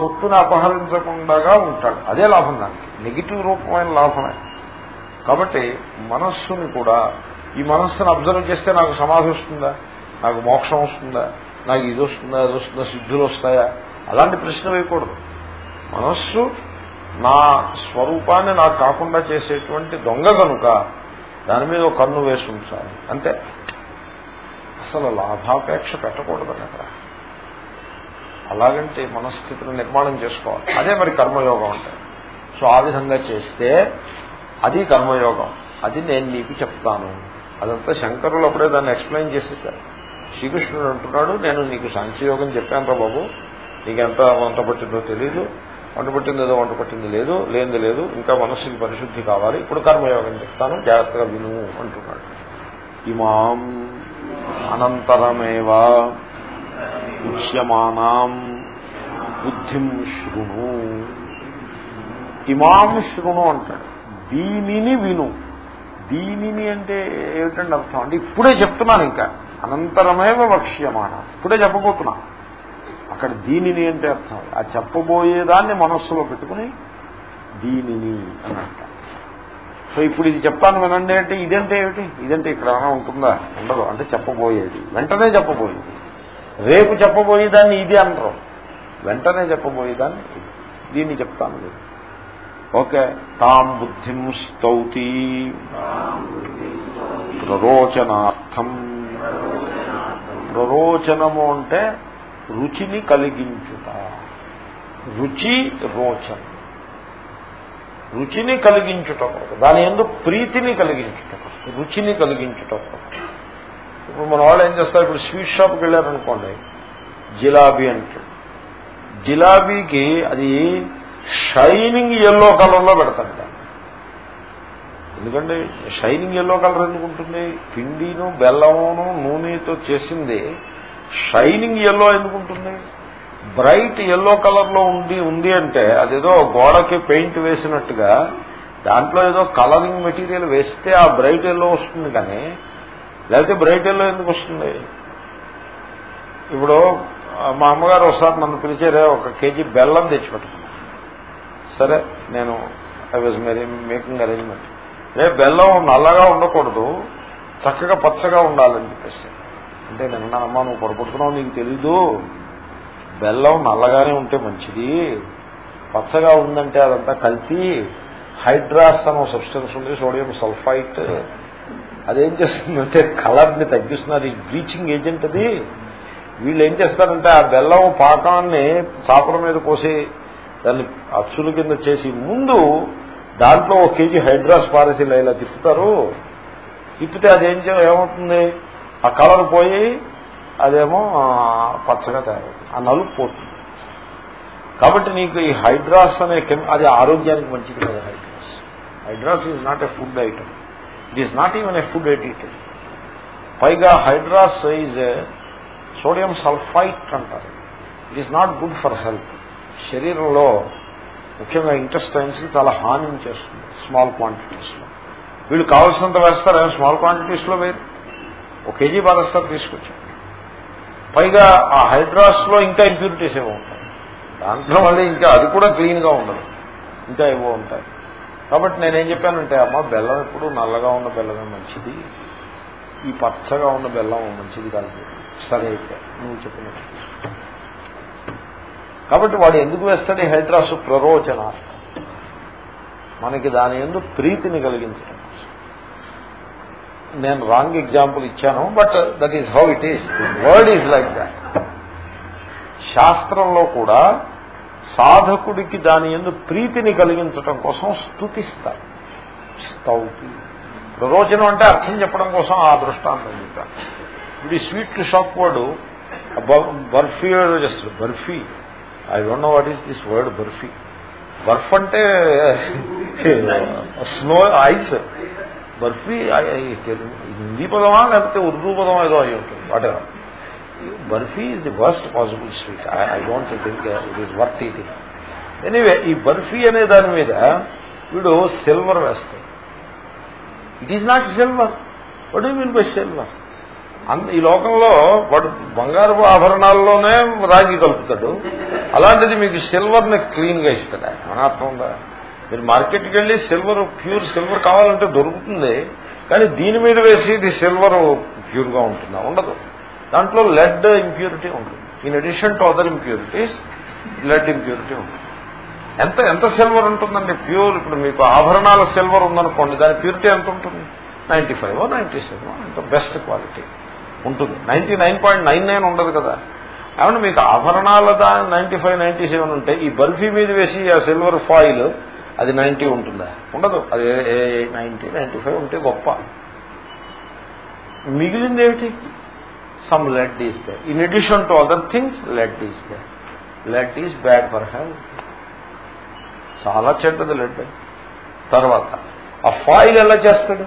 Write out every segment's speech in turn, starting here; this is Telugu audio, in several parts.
సొత్తుని అపహరించకుండా ఉంటాడు. అదే లాభం దానికి. నెగిటివ్ రూపమైన లాభమే. కాబట్టి మనస్సుని కూడా ఈ మనస్సును అబ్జర్వ్ చేస్తే నాకు సమాధి వస్తుందా? నాకు మోక్షం వస్తుందా? నాకు ఇది వస్తుందా అది వస్తుందా సిద్ధులు వస్తాయా? అలాంటి ప్రశ్న వేయకూడదు. మనస్సు నా స్వరూపాన్ని నాకు కాకుండా చేసేటువంటి దొంగ కనుక దాని మీద కన్ను వేసి ఉంచాలి. అంతే. అసలు లాభాపేక్ష పెట్టకూడదు అక్కడ. అలాగంటే మనస్థితిని నిర్మాణం చేసుకోవాలి. అదే మరి కర్మయోగం అంటే సో ఆ విధంగా చేస్తే అది కర్మయోగం. అది నేను నీకు చెప్తాను. అదంతా శంకరులు అప్పుడే దాన్ని ఎక్స్ప్లెయిన్ చేసేసారు. శ్రీకృష్ణుడు అంటున్నాడు నేను నీకు సాంఖ్యయోగం చెప్పాను రా బాబు. నీకెంత వంట పట్టిందో తెలీదు. వంట పట్టింది ఏదో వంట పట్టింది లేదు లేనిది లేదు. ఇంకా మనస్సుకి పరిశుద్ధి కావాలి. ఇప్పుడు కర్మయోగం చెప్తాను. జాగ్రత్తగా విను అంటున్నాడు. ఇమాం అనంతరమేవా ఉచ్యమానాం బుద్ధిం శృణు. ఇమాం శృణు అంటాడు. దీనిని విను. దీనిని అంటే ఏమిటండి అర్థం? అంటే ఇప్పుడే చెప్తున్నాను ఇంకా. అనంతరమేవ వక్ష్యమాన. ఇప్పుడే చెప్పబోతున్నా. అక్కడ దీనిని అంటే అర్థం. ఆ చెప్పబోయేదాన్ని మనస్సులో పెట్టుకుని దీనిని అని అంటారు సో ఇప్పుడు ఇది చెప్తాను వినండి అంటే ఇదంటే ఏమిటి? ఇదంటే ఇక్కడ ఉంటుందా? ఉండదు. అంటే చెప్పబోయేది. వెంటనే చెప్పబోయేది. రేపు చెప్పబోయేదాన్ని ఇది అంటారు వెంటనే చెప్పబోయేదాన్ని దీన్ని చెప్తాను మీరు ఓకే. తాం బుద్ధిం స్తౌతి. ప్రరోచనార్థం. ప్రరోచనము అంటే రుచిని కలిగించుట. రుచి రోచన. రుచిని కలిగించుట దాని ఎందు ప్రీతిని కలిగించుట రుచిని కలిగించుట ఇప్పుడు మన వాళ్ళు ఏం చేస్తారు? ఇప్పుడు స్వీట్ షాప్కి వెళ్ళారనుకోండి జిలాబీ అంటాడు జిలాబీకి అది షైనింగ్ ఎల్లో కలర్లో పెడతారు దాన్ని. ఎందుకంటే షైనింగ్ ఎల్లో కలర్ ఎందుకు ఉంటుంది? పిండిను బెల్లమును నూనెతో చేసింది షైనింగ్ ఎల్లో ఎందుకు ఉంటుంది? బ్రైట్ ఎల్లో కలర్లో ఉంది ఉంది అంటే అదేదో గోడకి పెయింట్ వేసినట్టుగా దాంట్లో ఏదో కలరింగ్ మెటీరియల్ వేస్తే ఆ బ్రైట్ ఎల్లో వస్తుంది కానీ లేకపోతే బ్రైట్ ఎల్లో ఎందుకు వస్తుంది? ఇప్పుడు మా అమ్మగారు ఒకసారి నన్ను పిలిచారే ఒక కేజీ బెల్లం తెచ్చిపెట్టుకున్నా సరే నేను I was merry making arrangement రే బెల్లం నల్లగా ఉండకూడదు చక్కగా పచ్చగా ఉండాలని చెప్పేసి. అంటే నేను అమ్మ నువ్వు పొడపడుతున్నావు నీకు తెలీదు. బెల్లం నల్లగానే ఉంటే మంచిది. పచ్చగా ఉందంటే అదంతా కల్తీ హైడ్రాస్ అనే సబ్స్టెన్స్ ఉంది సోడియం సల్ఫైట్ అదేం చేస్తుందంటే కలర్ని ఈ బ్లీచింగ్ ఏజెంట్ అది. వీళ్ళు ఏం చేస్తారంటే ఆ బెల్లం పాకాన్ని చాపల మీద పోసి దాన్ని అచ్చుల కింద చేసి ముందు దాంట్లో ఒక కేజీ హైడ్రాస్ పారసీలు ఇలా తిప్పుతారు. తిప్పితే అదేం చే- ఏమవుతుంది? ఆ కలర్ పోయి అదేమో పచ్చగా తయారవుతుంది. ఆ నలుపు పోతుంది. కాబట్టి నీకు ఈ హైడ్రాస్ అనే అది ఆరోగ్యానికి మంచిది కదా hydros. Hydros is not a food item. It is not even a food edit పైగా హైడ్రాస్ ఈజ్ సోడియం సల్ఫైట్ అంటారు. It is not good for health శరీరంలో ముఖ్యంగా ఇంటెస్టైన్స్ చాలా హాని చేస్తుంది స్మాల్ క్వాంటిటీస్లో. వీళ్ళు కావాల్సినంత వేస్తారు స్మాల్ క్వాంటిటీస్లో వేరు. ఒక కేజీ బాధస్తారు తీసుకొచ్చారు. పైగా ఆ హైడ్రాస్లో ఇంకా ఇంప్యూరిటీస్ ఏవో ఉంటాయి. దాంట్లో మళ్ళీ ఇంకా అది కూడా క్లీన్గా ఉండదు. ఇంకా ఏవో ఉంటాయి. కాబట్టి నేనేం చెప్పానంటే అమ్మ బెల్లం ఎప్పుడు నల్లగా ఉన్న బెల్లమే మంచిది. ఈ పచ్చగా ఉన్న బెల్లం మంచిది కాదు. సరే అయితే నువ్వు చెప్పినట్టు. కాబట్టి వాడు ఎందుకు వేస్తాడు హైడ్రాసు హైడ్రాస్ ప్రరోచనార్థం మనకి దాని ఎందు ప్రీతిని కలిగించడం నేను రాంగ్ ఎగ్జాంపుల్ ఇచ్చాను but that is how it is. Word is like that. శాస్త్రంలో కూడా సాధకుడికి దాని ఎందు ప్రీతిని కలిగించటం కోసం స్థుతిస్తారు స్తౌతి. ప్రరోచనం అంటే అర్థం చెప్పడం కోసం ఆ దృష్టాంతం చెప్పారు ఇప్పుడు ఈ స్వీట్ షాప్ వాడు బర్ఫీ చేస్తాడు. Barfi. I don't know what is this word barfi. బర్ఫ్ అంటే స్నో ఐస్. బర్ఫీ హిందీ పదమా లేకపోతే ఉర్దూ పదమా ఏదో అయి ఉంటుంది. Whatever? Barfi is the worst possible sweet I don't think it is worth eating anyway ఈ బర్ఫీ అనే దాని మీద వీడు సిల్వర్ వేస్తాడు. It is not silver what you mean by silver ఈ లోకంలో వాడు బంగారు ఆభరణాల్లోనే రాగి కలుపుతాడు. అలాంటిది మీకు సిల్వర్ని క్లీన్గా ఇస్తాడు ఆయన. అర్థం ఉందా మీరు మార్కెట్కి వెళ్ళి సిల్వర్ ప్యూర్ సిల్వర్ కావాలంటే దొరుకుతుంది. కానీ దీని మీద వేసి ఇది సిల్వర్ ప్యూర్గా ఉంటుందా? ఉండదు. దాంట్లో లెడ్ ఇంప్యూరిటీ ఉంటుంది. In addition to other impurities lead impurity ఉంటుంది. ఎంత ఎంత సిల్వర్ ఉంటుందండి? ప్యూర్ ఇప్పుడు మీకు ఆభరణాల సిల్వర్ ఉందనుకోండి దాని ప్యూరిటీ ఎంత ఉంటుంది? నైన్టీ ఫైవ్ నైన్టీ సెవెన్ ఎంత బెస్ట్ క్వాలిటీ ఉంటుంది. Ninety nine point nine nine ఉండదు కదా. కాబట్టి మీకు ఆభరణాల దాని నైన్టీ ఫైవ్ నైన్టీ సెవెన్ ఉంటే ఈ బర్ఫీ మీద వేసి ఆ సిల్వర్ ఫాయిల్ అది నైన్టీ ఉంటుందా? ఉండదు. అది నైన్టీ నైన్టీ ఫైవ్ ఉంటే గొప్ప. మిగిలింది ఏమిటి? Some lead is there In addition to other things lead is there Lead is bad for health. చాలా చెడ్డది లెడ్ తర్వాత ఆ ఫాయిల్ ఎలా చేస్తాడు?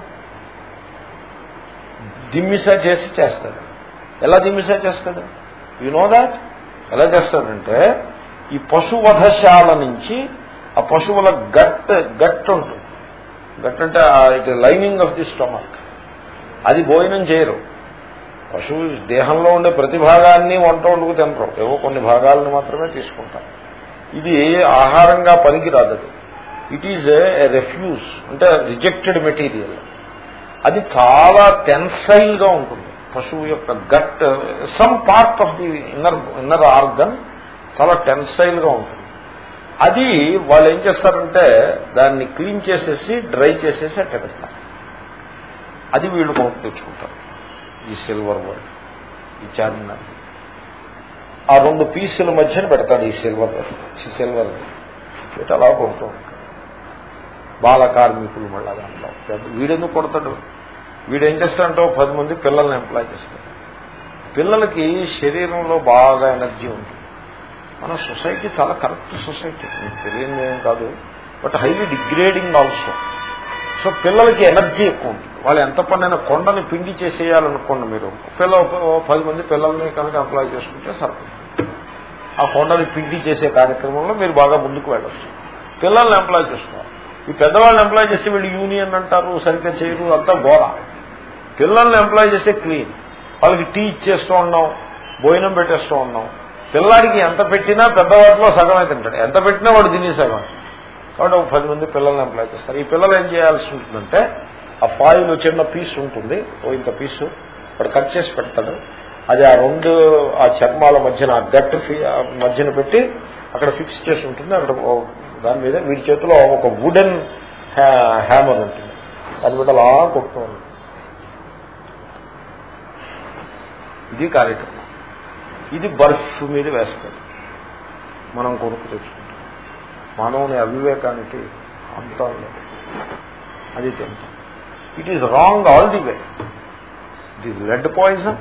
దిమ్మిసా చేసి చేస్తాడు. ఎలా దిమ్మిసా చేస్తాడు? యు నో దాట్ ఎలా చేస్తాడంటే ఈ పశువధశాల నుంచి ఆ పశువుల గట్ గట్ ఉంటుంది. గట్ అంటే it lining of the stomach అది భోజనం చేయరు. పశువు దేహంలో ఉండే ప్రతి భాగాన్ని వంట వండుకు తినరు. ఏవో కొన్ని భాగాలను మాత్రమే తీసుకుంటారు. ఇది ఆహారంగా పనికిరాదు ఇట్ ఈజ్ ఏ రెఫ్యూజ్ అంటే రిజెక్టెడ్ మెటీరియల్ అది చాలా టెన్సైల్గా ఉంటుంది. పశువు యొక్క gut some part of the inner inner organ చాలా టెన్సైల్గా ఉంటుంది. అది వాళ్ళు ఏం చేస్తారంటే దాన్ని క్లీన్ చేసేసి డ్రై చేసేసి అట్ట పెడతారు. అది వీళ్ళు కొనుక్కు తెచ్చుకుంటారు. ఈ సిల్వర్ వర్డ్ ఈ చార్మినార్ ఆ రెండు పీసుల మధ్యన పెడతాడు ఈ సిల్వర్ సిల్వర్ పెట్టి అలా కొడుతూ ఉంటాడు. బాల కార్మికులు మళ్ళా దాంట్లో. వీడెందుకు కొడతాడు? వీడేం చేస్తాడంటో పది మంది పిల్లల్ని ఎంప్లాయ్ చేస్తాడు. పిల్లలకి శరీరంలో బాగా ఎనర్జీ ఉంటుంది. మన సొసైటీ చాలా కరెక్ట్ సొసైటీ తెలియదు ఏం కాదు. But highly degrading also so పిల్లలకి ఎనర్జీ ఎక్కువ ఉంటుంది. వాళ్ళు ఎంత పనైనా కొండని పిండి చేసేయాలనుకోండి మీరు. పిల్ల పది మంది పిల్లల్ని కనుక అప్లై చేసుకుంటే సరిపడుతుంది ఆ కొండని పిండి చేసే కార్యక్రమంలో మీరు బాగా ముందుకు వెళ్ళచ్చు. పిల్లల్ని ఎంప్లాయ్ చేసుకోవాలి. ఈ పెద్దవాళ్ళని ఎంప్లాయ్ చేస్తే వీళ్ళు యూనియన్ అంటారు సరిగ్గా చేయరు అంతా ఘోర. పిల్లల్ని ఎంప్లాయ్ చేస్తే క్లీన్ వాళ్ళకి టీ ఇచ్చేస్తూ ఉన్నాం భోజనం పెట్టేస్తూ ఉన్నాం. పిల్లాడికి ఎంత పెట్టినా పెద్దవాటిలో సగమే తింటాడు. ఎంత పెట్టినా వాడు తినే సగం కాబట్టి ఒక పది మంది పిల్లల్ని ఎంప్లాయ్ చేస్తారు. ఈ పిల్లలు ఏం చేయాల్సి ఉంటుందంటే ఆ ఫాయిల్ చిన్న పీస్ ఉంటుంది. ఓ ఇంత పీసు. వాడు కట్ చేసి పెడతాడు. అది ఆ రెండు ఆ చర్మాల మధ్యన ఆ గట్ మధ్యన పెట్టి అక్కడ ఫిక్స్ చేసి ఉంటుంది. అక్కడ దాని మీద వీడి చేతిలో ఒక వుడెన్ హ్యామర్ ఉంటుంది. దాని మీద అలా కొడుతూ ఉంటుంది ఇది కార్యక్రమం. ఇది బర్ఫ్ మీద వేస్తారు. మనం కొనుక్కు తెచ్చుకుంటాం. మానవుని అవివేకానికి అంతా లేదు అది తింటాం. It is wrong all the way it is lead poison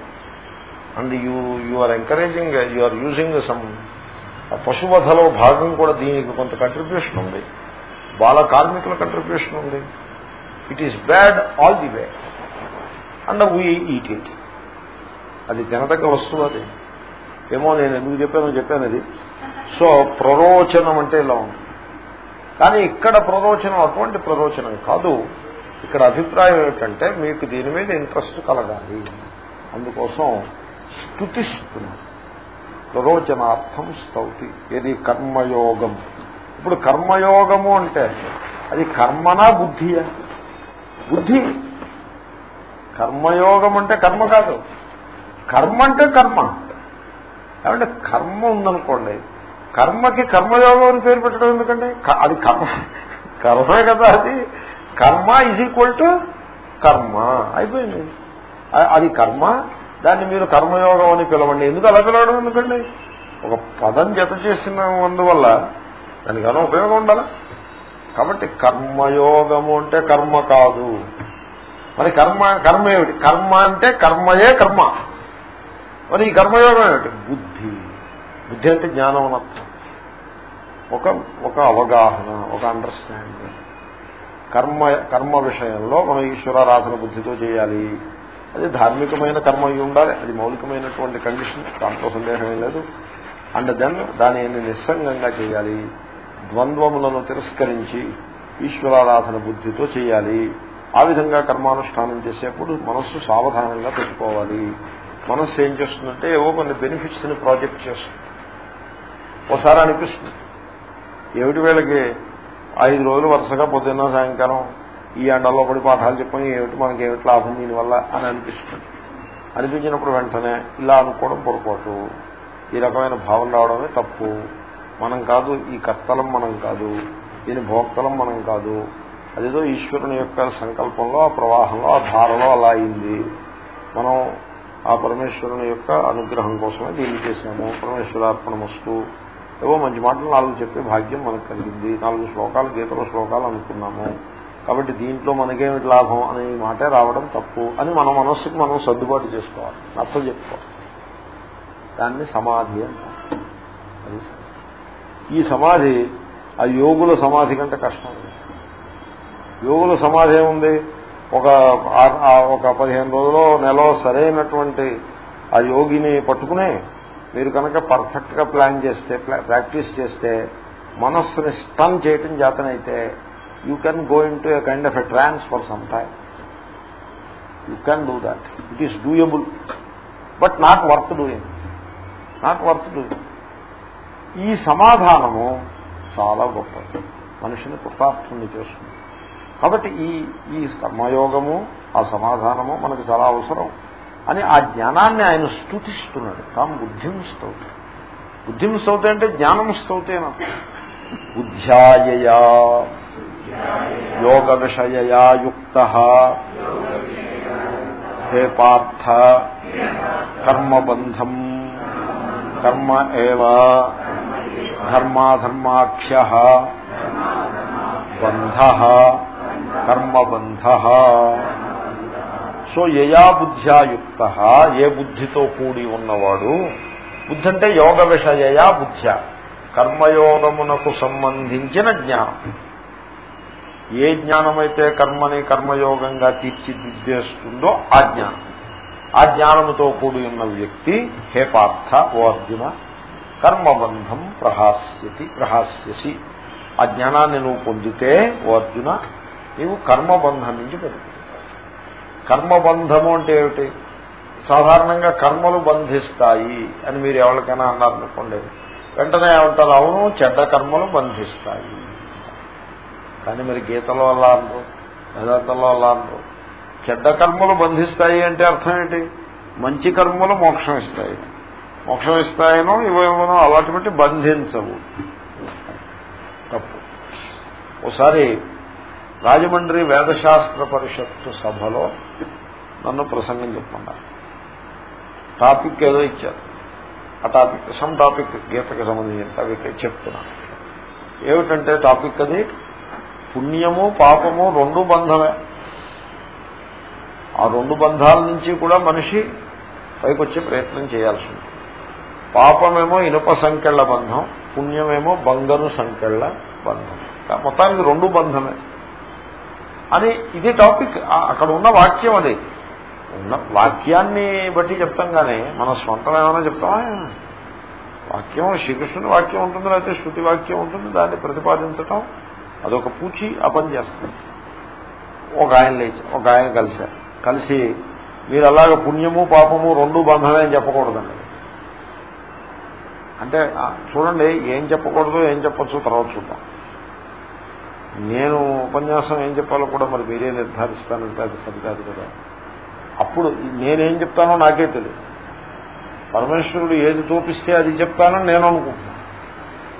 and you you are encouraging you are using some పశువధలో భాగం కూడా దీనికి కొంత కంట్రిబ్యూషన్ ఉంది. బాల కార్మికుల కంట్రిబ్యూషన్ ఉంది. It is bad all the way and we eat it అది తినదగ్గ వస్తువు అది. ఏమో నేను ఎందుకు చెప్పానో చెప్పాను అది. సో ప్రరోచనం అంటే ఇలా ఉంది. కానీ ఇక్కడ ప్రరోచనం అటువంటి ప్రరోచనం కాదు. ఇక్కడ అభిప్రాయం ఏమిటంటే మీకు దీని మీద ఇంట్రెస్ట్ కలగాలి. అందుకోసం స్థుతిస్తున్నాం ప్రరోచనార్థం స్తౌతి ఏది కర్మయోగం. ఇప్పుడు కర్మయోగము అంటే అది కర్మనా బుద్ధియా? బుద్ధి. కర్మయోగం అంటే కర్మ కాదు. కర్మ అంటే కర్మ. ఏమంటే కర్మ ఉందనుకోండి కర్మకి కర్మయోగం అని పేరు పెట్టడం ఎందుకంటే అది కర్మ. కర్మే కదా అది. కర్మ ఈజ్ ఈక్వల్ టు కర్మ. అయిపోయింది. అది కర్మ. దాన్ని మీరు కర్మయోగం అని పిలవండి. ఎందుకు అలా పిలవడం ఎందుకండి? ఒక పదం జత చేసిన అందువల్ల దానికి ఏమైనా ఉపయోగం ఉండాలా? కాబట్టి కర్మయోగము అంటే కర్మ కాదు. మరి కర్మ కర్మ ఏమిటి? కర్మ అంటే కర్మయే కర్మ. మరి ఈ కర్మయోగం ఏమిటి? బుద్ధి. బుద్ధి అంటే జ్ఞానం అనర్థం ఒక ఒక అవగాహన ఒక అండర్స్టాండింగ్ కర్మ కర్మ విషయంలో మనం ఈశ్వరారాధన బుద్ధితో చేయాలి. అది ధార్మికమైన కర్మ అయి ఉండాలి. అది మౌలికమైనటువంటి కండిషన్. దాంట్లో సందేహమే లేదు. అండ్ దెన్ దానిని నిస్సంగంగా చేయాలి? ద్వంద్వములను తిరస్కరించి ఈశ్వరారాధన బుద్ధితో చేయాలి. ఆ విధంగా కర్మానుష్ఠానం చేసేప్పుడు మనస్సు సావధానంగా పెట్టుకోవాలి. మనస్సు ఏం చేస్తుందంటే ఏవో కొన్ని బెనిఫిట్స్ని ప్రాజెక్ట్ చేస్తుంది. ఒకసారి అనిపిస్తుంది. ఏమిటి వీళ్ళకి ఐదు రోజులు వరుసగా పొద్దున్న సాయంకాలం ఈ ఎండల్లో పడి పాఠాలు చెప్పని ఏమిటి మనకి ఏమిటి లాభం దీనివల్ల అని అనిపిస్తుంది. అనిపించినప్పుడు వెంటనే ఇలా అనుకోవడం పొరపాటు. ఈ రకమైన భావం రావడమే తప్పు. మనం కాదు ఈ కర్తలం మనం కాదు దీని భోక్తలం మనం కాదు. అదేదో ఈశ్వరుని యొక్క సంకల్పంలో ఆ ప్రవాహంలో ఆ ధారలో అలా అయింది. మనం ఆ పరమేశ్వరుని యొక్క అనుగ్రహం కోసమే దీన్ని చేశాము. పరమేశ్వరార్పణమస్తు. ఏవో మంచి మాటలు నాలుగు చెప్పే భాగ్యం మనకు కలిగింది. నాలుగు శ్లోకాలు గీతలో శ్లోకాలు అనుకున్నాము. కాబట్టి దీంట్లో మనకేమిటి లాభం అనే మాటే రావడం తప్పు అని మన మనస్సుకు మనం సర్దుబాటు చేసుకోవాలి. నచ్చ చెప్పుకోవాలి. దాన్ని సమాధి అంటారు. ఈ సమాధి ఆ యోగుల సమాధి కంటే కష్టం. యోగుల సమాధి ఏముంది? ఒక ఒక పదిహేను రోజులు నెల సరైనటువంటి ఆ యోగిని పట్టుకునే మీరు కనుక పర్ఫెక్ట్గా ప్లాన్ చేస్తే ప్రాక్టీస్ చేస్తే మనస్సుని స్టన్ చేయటం చేతనైతే you can go into a kind of a trance for some time. You can do that. It is doable but not worth doing. Not worth doing. ఈ సమాధానము చాలా గొప్పది. మనిషిని కృతార్థుని చేస్తుంది. కాబట్టి ఈ ఈ కర్మయోగము ఆ సమాధానము మనకు చాలా అవసరం. అని ఆ జ్ఞానాన్ని ఆయన స్థుతిస్తున్నాడు తాము బుద్ధిం స్తౌతి బుద్ధిం స్తౌతి అంటే జ్ఞానం స్తౌతేన బుద్ధ్యాయయా. యోగ విషయయా యుక్త. హే పార్థ. కర్మబంధం. కర్మ ఏవ. ధర్మాధర్మాఖ్య. బంధ. కర్మబంధ. సో యయా బుద్ధ్యాయుక్త. ఏ బుద్ధితో కూడి ఉన్నవాడు బుద్ధి అంటే యోగ విషయయా బుద్ధ్య కర్మయోగమునకు సంబంధించిన జ్ఞానం. ఏ జ్ఞానమైతే కర్మని కర్మయోగంగా తీర్చిదిద్దేస్తుందో ఆ జ్ఞానం. ఆ జ్ఞానముతో కూడి ఉన్న వ్యక్తి హే పార్థ ఓ అర్జున కర్మబంధం ప్రహాస్యతి ప్రహాస్యసి. ఆ జ్ఞానాన్ని నువ్వు పొందితే ఓ అర్జున నీవు కర్మబంధం నుంచి పెరుగుతుంది కర్మబంధము అంటే ఏమిటి? సాధారణంగా కర్మలు బంధిస్తాయి అని మీరు ఎవరికైనా అన్నారనుకోండి వెంటనే ఏమంటారు? అవును చెడ్డ కర్మలు బంధిస్తాయి. కానీ మరి గీతలో అలా అనరు వేదాంతంలో అలా అనరు. చెడ్డ కర్మలు బంధిస్తాయి అంటే అర్థం ఏంటి? మంచి కర్మలు మోక్షం ఇస్తాయి. మోక్షం ఇస్తాయనో ఇవేమో అలాంటి బట్టి బంధించవు. తప్పు. ఒకసారి రాజమండ్రి వేదశాస్త్ర పరిషత్తు సభలో నన్ను ప్రసంగం చెప్పమన్నారు. టాపిక్ ఏదో ఇచ్చారు. ఆ టాపిక్ సమ్ టాపిక్ గీతకు సంబంధించిన టాపిక్ చెప్తున్నాను. ఏమిటంటే టాపిక్ అది? పుణ్యము పాపము రెండు బంధమే. ఆ రెండు బంధాల నుంచి కూడా మనిషి పైకొచ్చే ప్రయత్నం చేయాల్సి ఉంది పాపమేమో ఇనుప సంకెళ్ళ బంధం పుణ్యమేమో బంగారు సంకెళ్ళ బంధం. మొత్తానికి రెండు బంధమే. అని ఇది టాపిక్. అక్కడ ఉన్న వాక్యం అది. ఉన్న వాక్యాన్ని బట్టి చెప్తాం కానీ మన స్వంతం ఏమైనా చెప్తామా? వాక్యం శ్రీకృష్ణుని వాక్యం ఉంటుంది లేకపోతే శృతి వాక్యం ఉంటుంది దాన్ని ప్రతిపాదించటం అదొక పూచి ఆ పని చేస్తుంది. ఒక ఆయన లేచి ఒక ఆయన కలిశారు. కలిసి మీరు అలాగ పుణ్యము పాపము రెండు బంధమే అని చెప్పకూడదండి. అంటే చూడండి ఏం చెప్పకూడదు ఏం చెప్పచ్చు తర్వాత చూద్దాం. నేను ఉపన్యాసం ఏం చెప్పాలో కూడా మరి మీరే నిర్ధారిస్తానంటే అది సరికాదు కదా అప్పుడు నేనేం చెప్తానో నాకే తెలియదు. పరమేశ్వరుడు ఏది చూపిస్తే అది చెప్తానని నేను అనుకుంటున్నాను.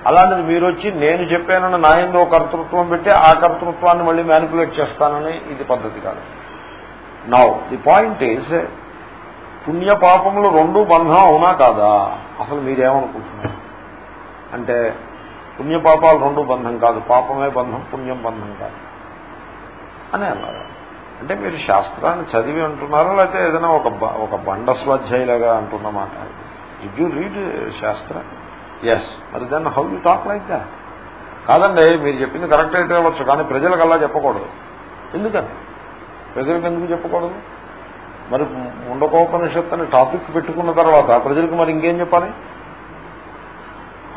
అలాంటిది మీరు వచ్చి నేను చెప్పానని నా ఎందో కర్తృత్వం పెట్టి ఆ కర్తృత్వాన్ని మళ్ళీ మ్యానిపులేట్ చేస్తానని ఇది పద్ధతి కాదు. నౌ ది పాయింట్ ఈజ్ పుణ్యపాపములు రెండు బంధం అవునా కాదా? అసలు మీరేమనుకుంటున్నారు? అంటే పుణ్యపాపాలు రెండు బంధం కాదు. పాపమే బంధం పుణ్యం బంధం కాదు. అని అన్నారు. అంటే మీరు శాస్త్రాన్ని చదివి అంటున్నారా? లేకపోతే ఏదైనా ఒక ఒక బండ స్వాధ్యాయులాగా అంటున్నమాట. Did you read shastra? Yes మరి దాన్ని how you talk like that కాదండి మీరు చెప్పింది కరెక్ట్ అయితే అవ్వచ్చు కానీ ప్రజలకు అలా చెప్పకూడదు. ఎందుకని? ప్రజలకు ఎందుకు చెప్పకూడదు? మరి ముండకోపనిషత్తు అని టాపిక్ పెట్టుకున్న తర్వాత ప్రజలకు మరి ఇంకేం చెప్పాలి?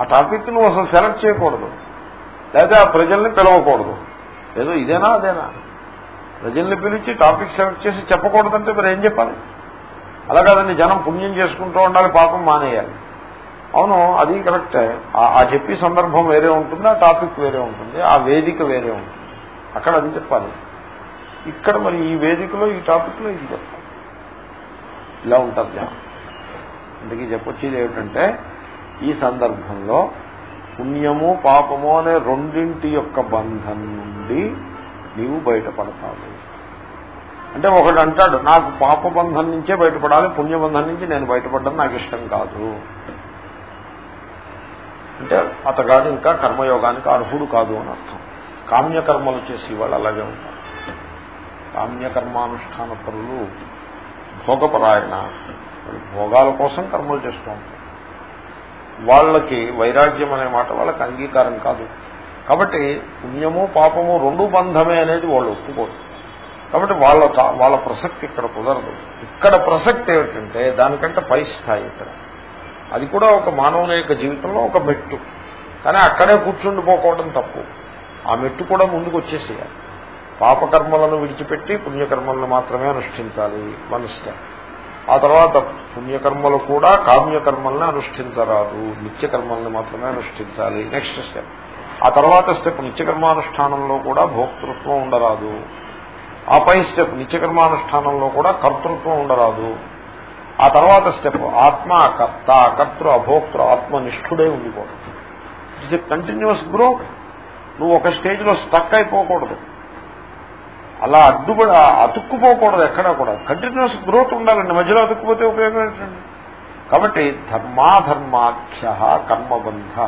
ఆ టాపిక్ నువ్వు అసలు సెలెక్ట్ చేయకూడదు. లేదా ఆ ప్రజల్ని పిలవకూడదు. ఏదో ఇదేనా అదేనా? ప్రజల్ని పిలిచి టాపిక్ సెలెక్ట్ చేసి చెప్పకూడదంటే మరి ఏం చెప్పాలి? అలా కాదండి జనం పుణ్యం చేసుకుంటూ ఉండాలి పాపం మానేయాలి. అవును అది కరెక్టే. ఆ చెప్పి సందర్భం వేరే ఉంటుంది ఆ టాపిక్ వేరే ఉంటుంది ఆ వేదిక వేరే ఉంటుంది. అక్కడ అది చెప్పాలి. ఇక్కడ మరి ఈ వేదికలో ఈ టాపిక్లో ఇది చెప్పాలి. ఇలా ఉంటుంది జనం. అందుకే చెప్పొచ్చేది ఏమిటంటే ఈ సందర్భంలో పుణ్యము పాపము అనే రెండింటి యొక్క బంధం నుండి నీవు బయటపడతావు. అంటే ఒకడు అంటాడు నాకు పాప బంధం నుంచే బయటపడాలి పుణ్యబంధం నుంచి నేను బయటపడడం నాకు ఇష్టం కాదు. అంటే అతగాడు ఇంకా కర్మయోగానికి అర్హుడు కాదు అని అర్థం. కామ్యకర్మలు చేసి వాళ్ళు అలాగే ఉంటారు. కామ్యకర్మానుష్ఠాన పరులు భోగపరాయణ. భోగాల కోసం కర్మలు చేస్తూ ఉంటారు. వాళ్ళకి వైరాగ్యం అనే మాట వాళ్ళకి అంగీకారం కాదు. కాబట్టి పుణ్యము పాపము రెండు బంధమే అనేది వాళ్ళు ఒప్పుకోరు. కాబట్టి వాళ్ళ వాళ్ళ ప్రసక్తి ఇక్కడ కుదరదు. ఇక్కడ ప్రసక్తి ఏమిటంటే దానికంటే పై స్థాయి ఇక్కడ. అది కూడా ఒక మానవుని యొక్క జీవితంలో ఒక మెట్టు. కానీ అక్కడే కూర్చుండిపోకోవడం తప్పు. ఆ మెట్టు కూడా ముందుకు వచ్చేసేయాలి పాపకర్మలను విడిచిపెట్టి పుణ్యకర్మలను మాత్రమే అనుష్ఠించాలి. One step. ఆ తర్వాత పుణ్యకర్మలు కూడా కామ్యకర్మల్ని అనుష్ఠించరాదు. నిత్యకర్మల్ని మాత్రమే అనుష్ఠించాలి. నెక్స్ట్ స్టెప్ ఆ తర్వాత స్టెప్ నిత్యకర్మానుష్ఠానంలో కూడా భోక్తృత్వం ఉండరాదు. ఆ పై స్టెప్ నిత్యకర్మానుష్ఠానంలో కూడా కర్తృత్వం ఉండరాదు. ఆ తర్వాత స్టెప్ ఆత్మ కర్త కర్తృ అభోక్తృ ఆత్మనిష్ఠుడే ఉండిపోవడం ఇట్స్ ఎ కంటిన్యూస్ గ్రోత్ నువ్వు ఒక స్టేజ్లో స్టక్ అయిపోకూడదు. అలా అడ్డుపడి అతుక్కుపోకూడదు ఎక్కడా కూడా. కంటిన్యూస్ గ్రోత్ ఉండాలండి. మధ్యలో అతుక్కుపోతే ఉపయోగం ఏంటండి? కాబట్టి ధర్మాధర్మాఖ్య కర్మబంధ.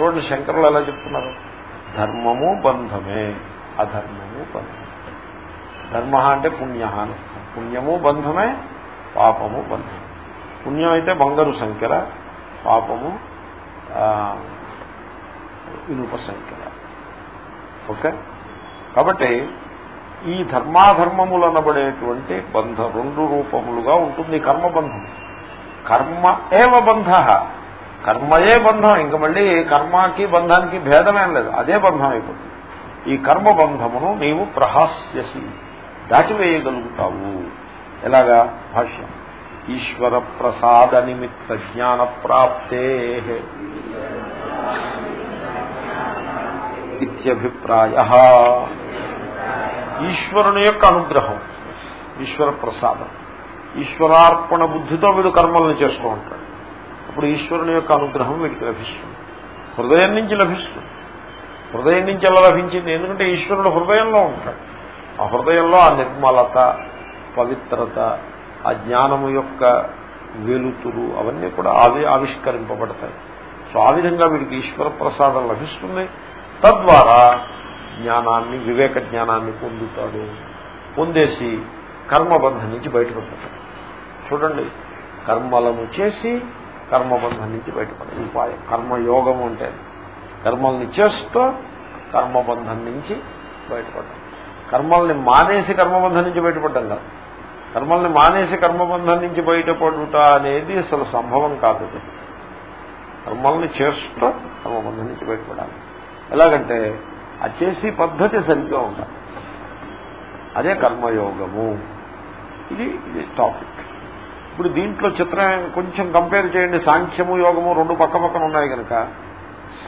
చూడండి శంకరులు ఎలా చెప్తున్నారు. ధర్మము బంధమే అధర్మము బంధం ధర్మ అంటే పుణ్య పుణ్యము బంధమే పాపము బంధం పుణ్యం అయితే బంగారు సంఖ్యల పాపము ఇనుప సంఖ్యల. ఓకే? కాబట్టి ఈ ధర్మాధర్మములు అనబడేటువంటి బంధ రెండు రూపములుగా ఉంటుంది కర్మబంధం. కర్మ ఏవ బంధ? కర్మయే బంధం. ఇంక మళ్ళీ కర్మకి బంధానికి భేదమేం లేదు. అదే బంధం అయిపోతుంది. ఈ కర్మబంధమును నీవు ప్రహాస్యసి దాటివేయగలుగుతావు. ఎలాగా? భాష్యం. ఈశ్వర ప్రసాద నిమిత్త జ్ఞాన ప్రాప్తే. ఇత్యభిప్రాయ. ఈశ్వరుని యొక్క అనుగ్రహం. ఈశ్వర ప్రసాదం. ఈశ్వరార్పణ బుద్ధితో వీడు కర్మలను చేస్తూ ఉంటాడు. అప్పుడు ఈశ్వరుని యొక్క అనుగ్రహం వీడికి లభిస్తుంది. హృదయం నుంచి లభిస్తుంది. హృదయం నుంచి ఎలా లభించింది? ఎందుకంటే ఈశ్వరుడు హృదయంలో ఉంటాడు. ఆ హృదయంలో ఆ నిర్మలత పవిత్రత ఆ జ్ఞానము యొక్క వెలుతురు అవన్నీ కూడా ఆవి ఆవిష్కరింపబడతాయి. సో ఆ విధంగా వీడికి ఈశ్వర ప్రసాదం లభిస్తుంది. తద్వారా జ్ఞానాన్ని వివేక జ్ఞానాన్ని పొందుతాడు. పొందేసి కర్మబంధం నుంచి బయటపడతాడు. చూడండి కర్మలను చేసి కర్మబంధం నుంచి బయటపడే ఉపాయం. కర్మయోగం అంటే కర్మల్ని చేస్తూ కర్మబంధం నుంచి బయటపడ్డాం కర్మల్ని మానేసి కర్మబంధం నుంచి బయటపడ్డాం కదా. కర్మల్ని మానేసి కర్మబంధం నుంచి బయటపడుట అనేది అసలు సంభవం కాదు. కర్మల్ని చేస్తూ కర్మబంధం నుంచి బయటపడాలి. ఎలాగంటే అచేసి చేసి పద్ధతి సరిగ్గా ఉండాలి అదే కర్మయోగము. ఇది ఇది టాపిక్ ఇప్పుడు దీంట్లో చిత్రం కొంచెం కంపేర్ చేయండి. సాంఖ్యము యోగము రెండు పక్క పక్కన ఉన్నాయి కనుక.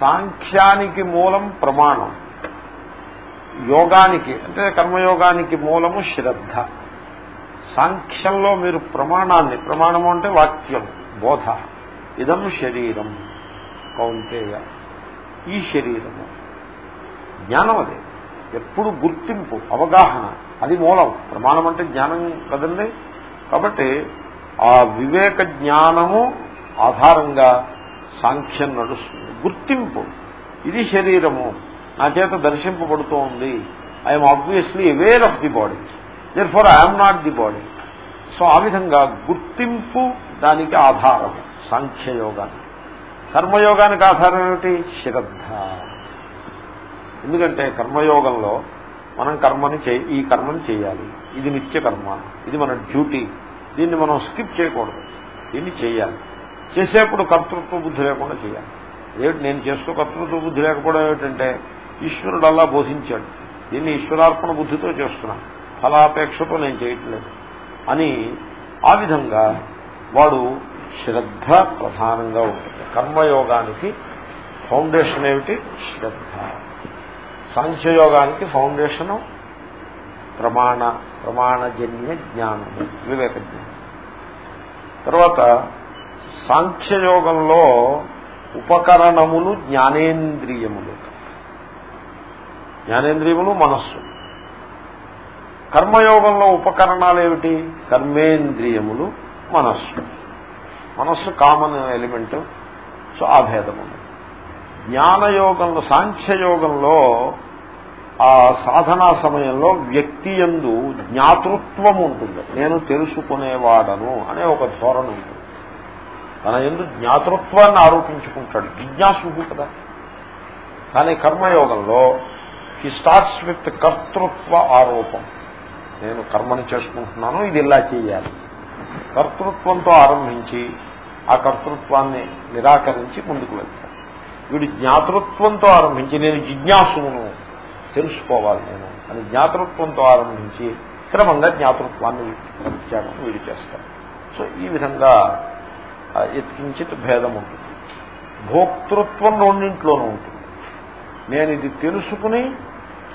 సాంఖ్యానికి మూలం ప్రమాణం. యోగానికి అంటే కర్మయోగానికి మూలము శ్రద్ధ. సాంఖ్యంలో మీరు ప్రమాణాన్ని ప్రమాణము అంటే వాక్యం బోధ. ఇదం శరీరం కౌంటేయ ఈ శరీరము. జ్ఞానం అదే. ఎప్పుడు గుర్తింపు అవగాహన అది మూలం. ప్రమాణం అంటే జ్ఞానం కదండి? కాబట్టి ఆ వివేక జ్ఞానము ఆధారంగా సాంఖ్యం నడుస్తుంది. గుర్తింపు. ఇది శరీరము. నా చేత దర్శింపబడుతూ ఉంది. I'm obviously aware of the body therefore I'm not the body so ఆ విధంగా గుర్తింపు దానికి ఆధారం. సాంఖ్యయోగానికి. కర్మయోగానికి ఆధారం ఏమిటి? శ్రద్ధ. ఎందుకంటే కర్మయోగంలో మనం కర్మని ఈ కర్మని చేయాలి. ఇది నిత్య కర్మ. ఇది మన డ్యూటీ. దీన్ని మనం స్కిప్ చేయకూడదు. దీన్ని చేయాలి. చేసేప్పుడు కర్తృత్వ బుద్ధి లేకుండా చేయాలి. ఏమిటి? నేను చేస్తూ కర్తృత్వ బుద్ధి లేకపోవడం ఏమిటంటే ఈశ్వరుడు అలా బోధించాడు. దీన్ని ఈశ్వరార్పణ బుద్ధితో చేస్తున్నా. ఫలాపేక్షతో నేను చేయట్లేదు. అని ఆ విధంగా వాడు శ్రద్ధ ప్రధానంగా ఉంటుంది. కర్మయోగానికి ఫౌండేషన్ ఏమిటి? శ్రద్ధ. సాంఖ్యయోగానికి ఫౌండేషను ప్రమాణ ప్రమాణజన్య జ్ఞానము వివేక జ్ఞానం. తర్వాత సాంఖ్యయోగంలో ఉపకరణములు జ్ఞానేంద్రియములు. జ్ఞానేంద్రియములు మనస్సు. కర్మయోగంలో ఉపకరణాలు ఏమిటి కర్మేంద్రియములు మనస్సు. మనస్సు కామన్ ఎలిమెంట్ సో ఆ భేదము జ్ఞానయోగంలో సాంఖ్యయోగంలో ఆ సాధనా సమయంలో వ్యక్తి ఎందు జ్ఞాతృత్వం ఉంటుంది. నేను తెలుసుకునేవాడను అనే ఒక ధోరణ ఉంటుంది. తన ఎందు జ్ఞాతృత్వాన్ని ఆరోపించుకుంటాడు. జిజ్ఞాసు కదా. కానీ కర్మయోగంలో హీ స్టార్ట్స్ విత్ కర్తృత్వ ఆరోపం. నేను కర్మని చేసుకుంటున్నాను ఇది ఇలా చేయాలి. కర్తృత్వంతో ఆరంభించి ఆ కర్తృత్వాన్ని నిరాకరించి ముందుకు వెళ్తాడు. వీడు జ్ఞాతృత్వంతో ఆరంభించి నేను జిజ్ఞాసును తెలుసుకోవాలి నేను అని జ్ఞాతృత్వంతో ఆరంభించి క్రమంగా జ్ఞాతృత్వాన్ని త్యాగం వీడు చేస్తారు సో ఈ విధంగా ఎత్కించిత్ భేదం ఉంటుంది. భోక్తృత్వం రెండింట్లోనూ ఉంటుంది. నేను ఇది తెలుసుకుని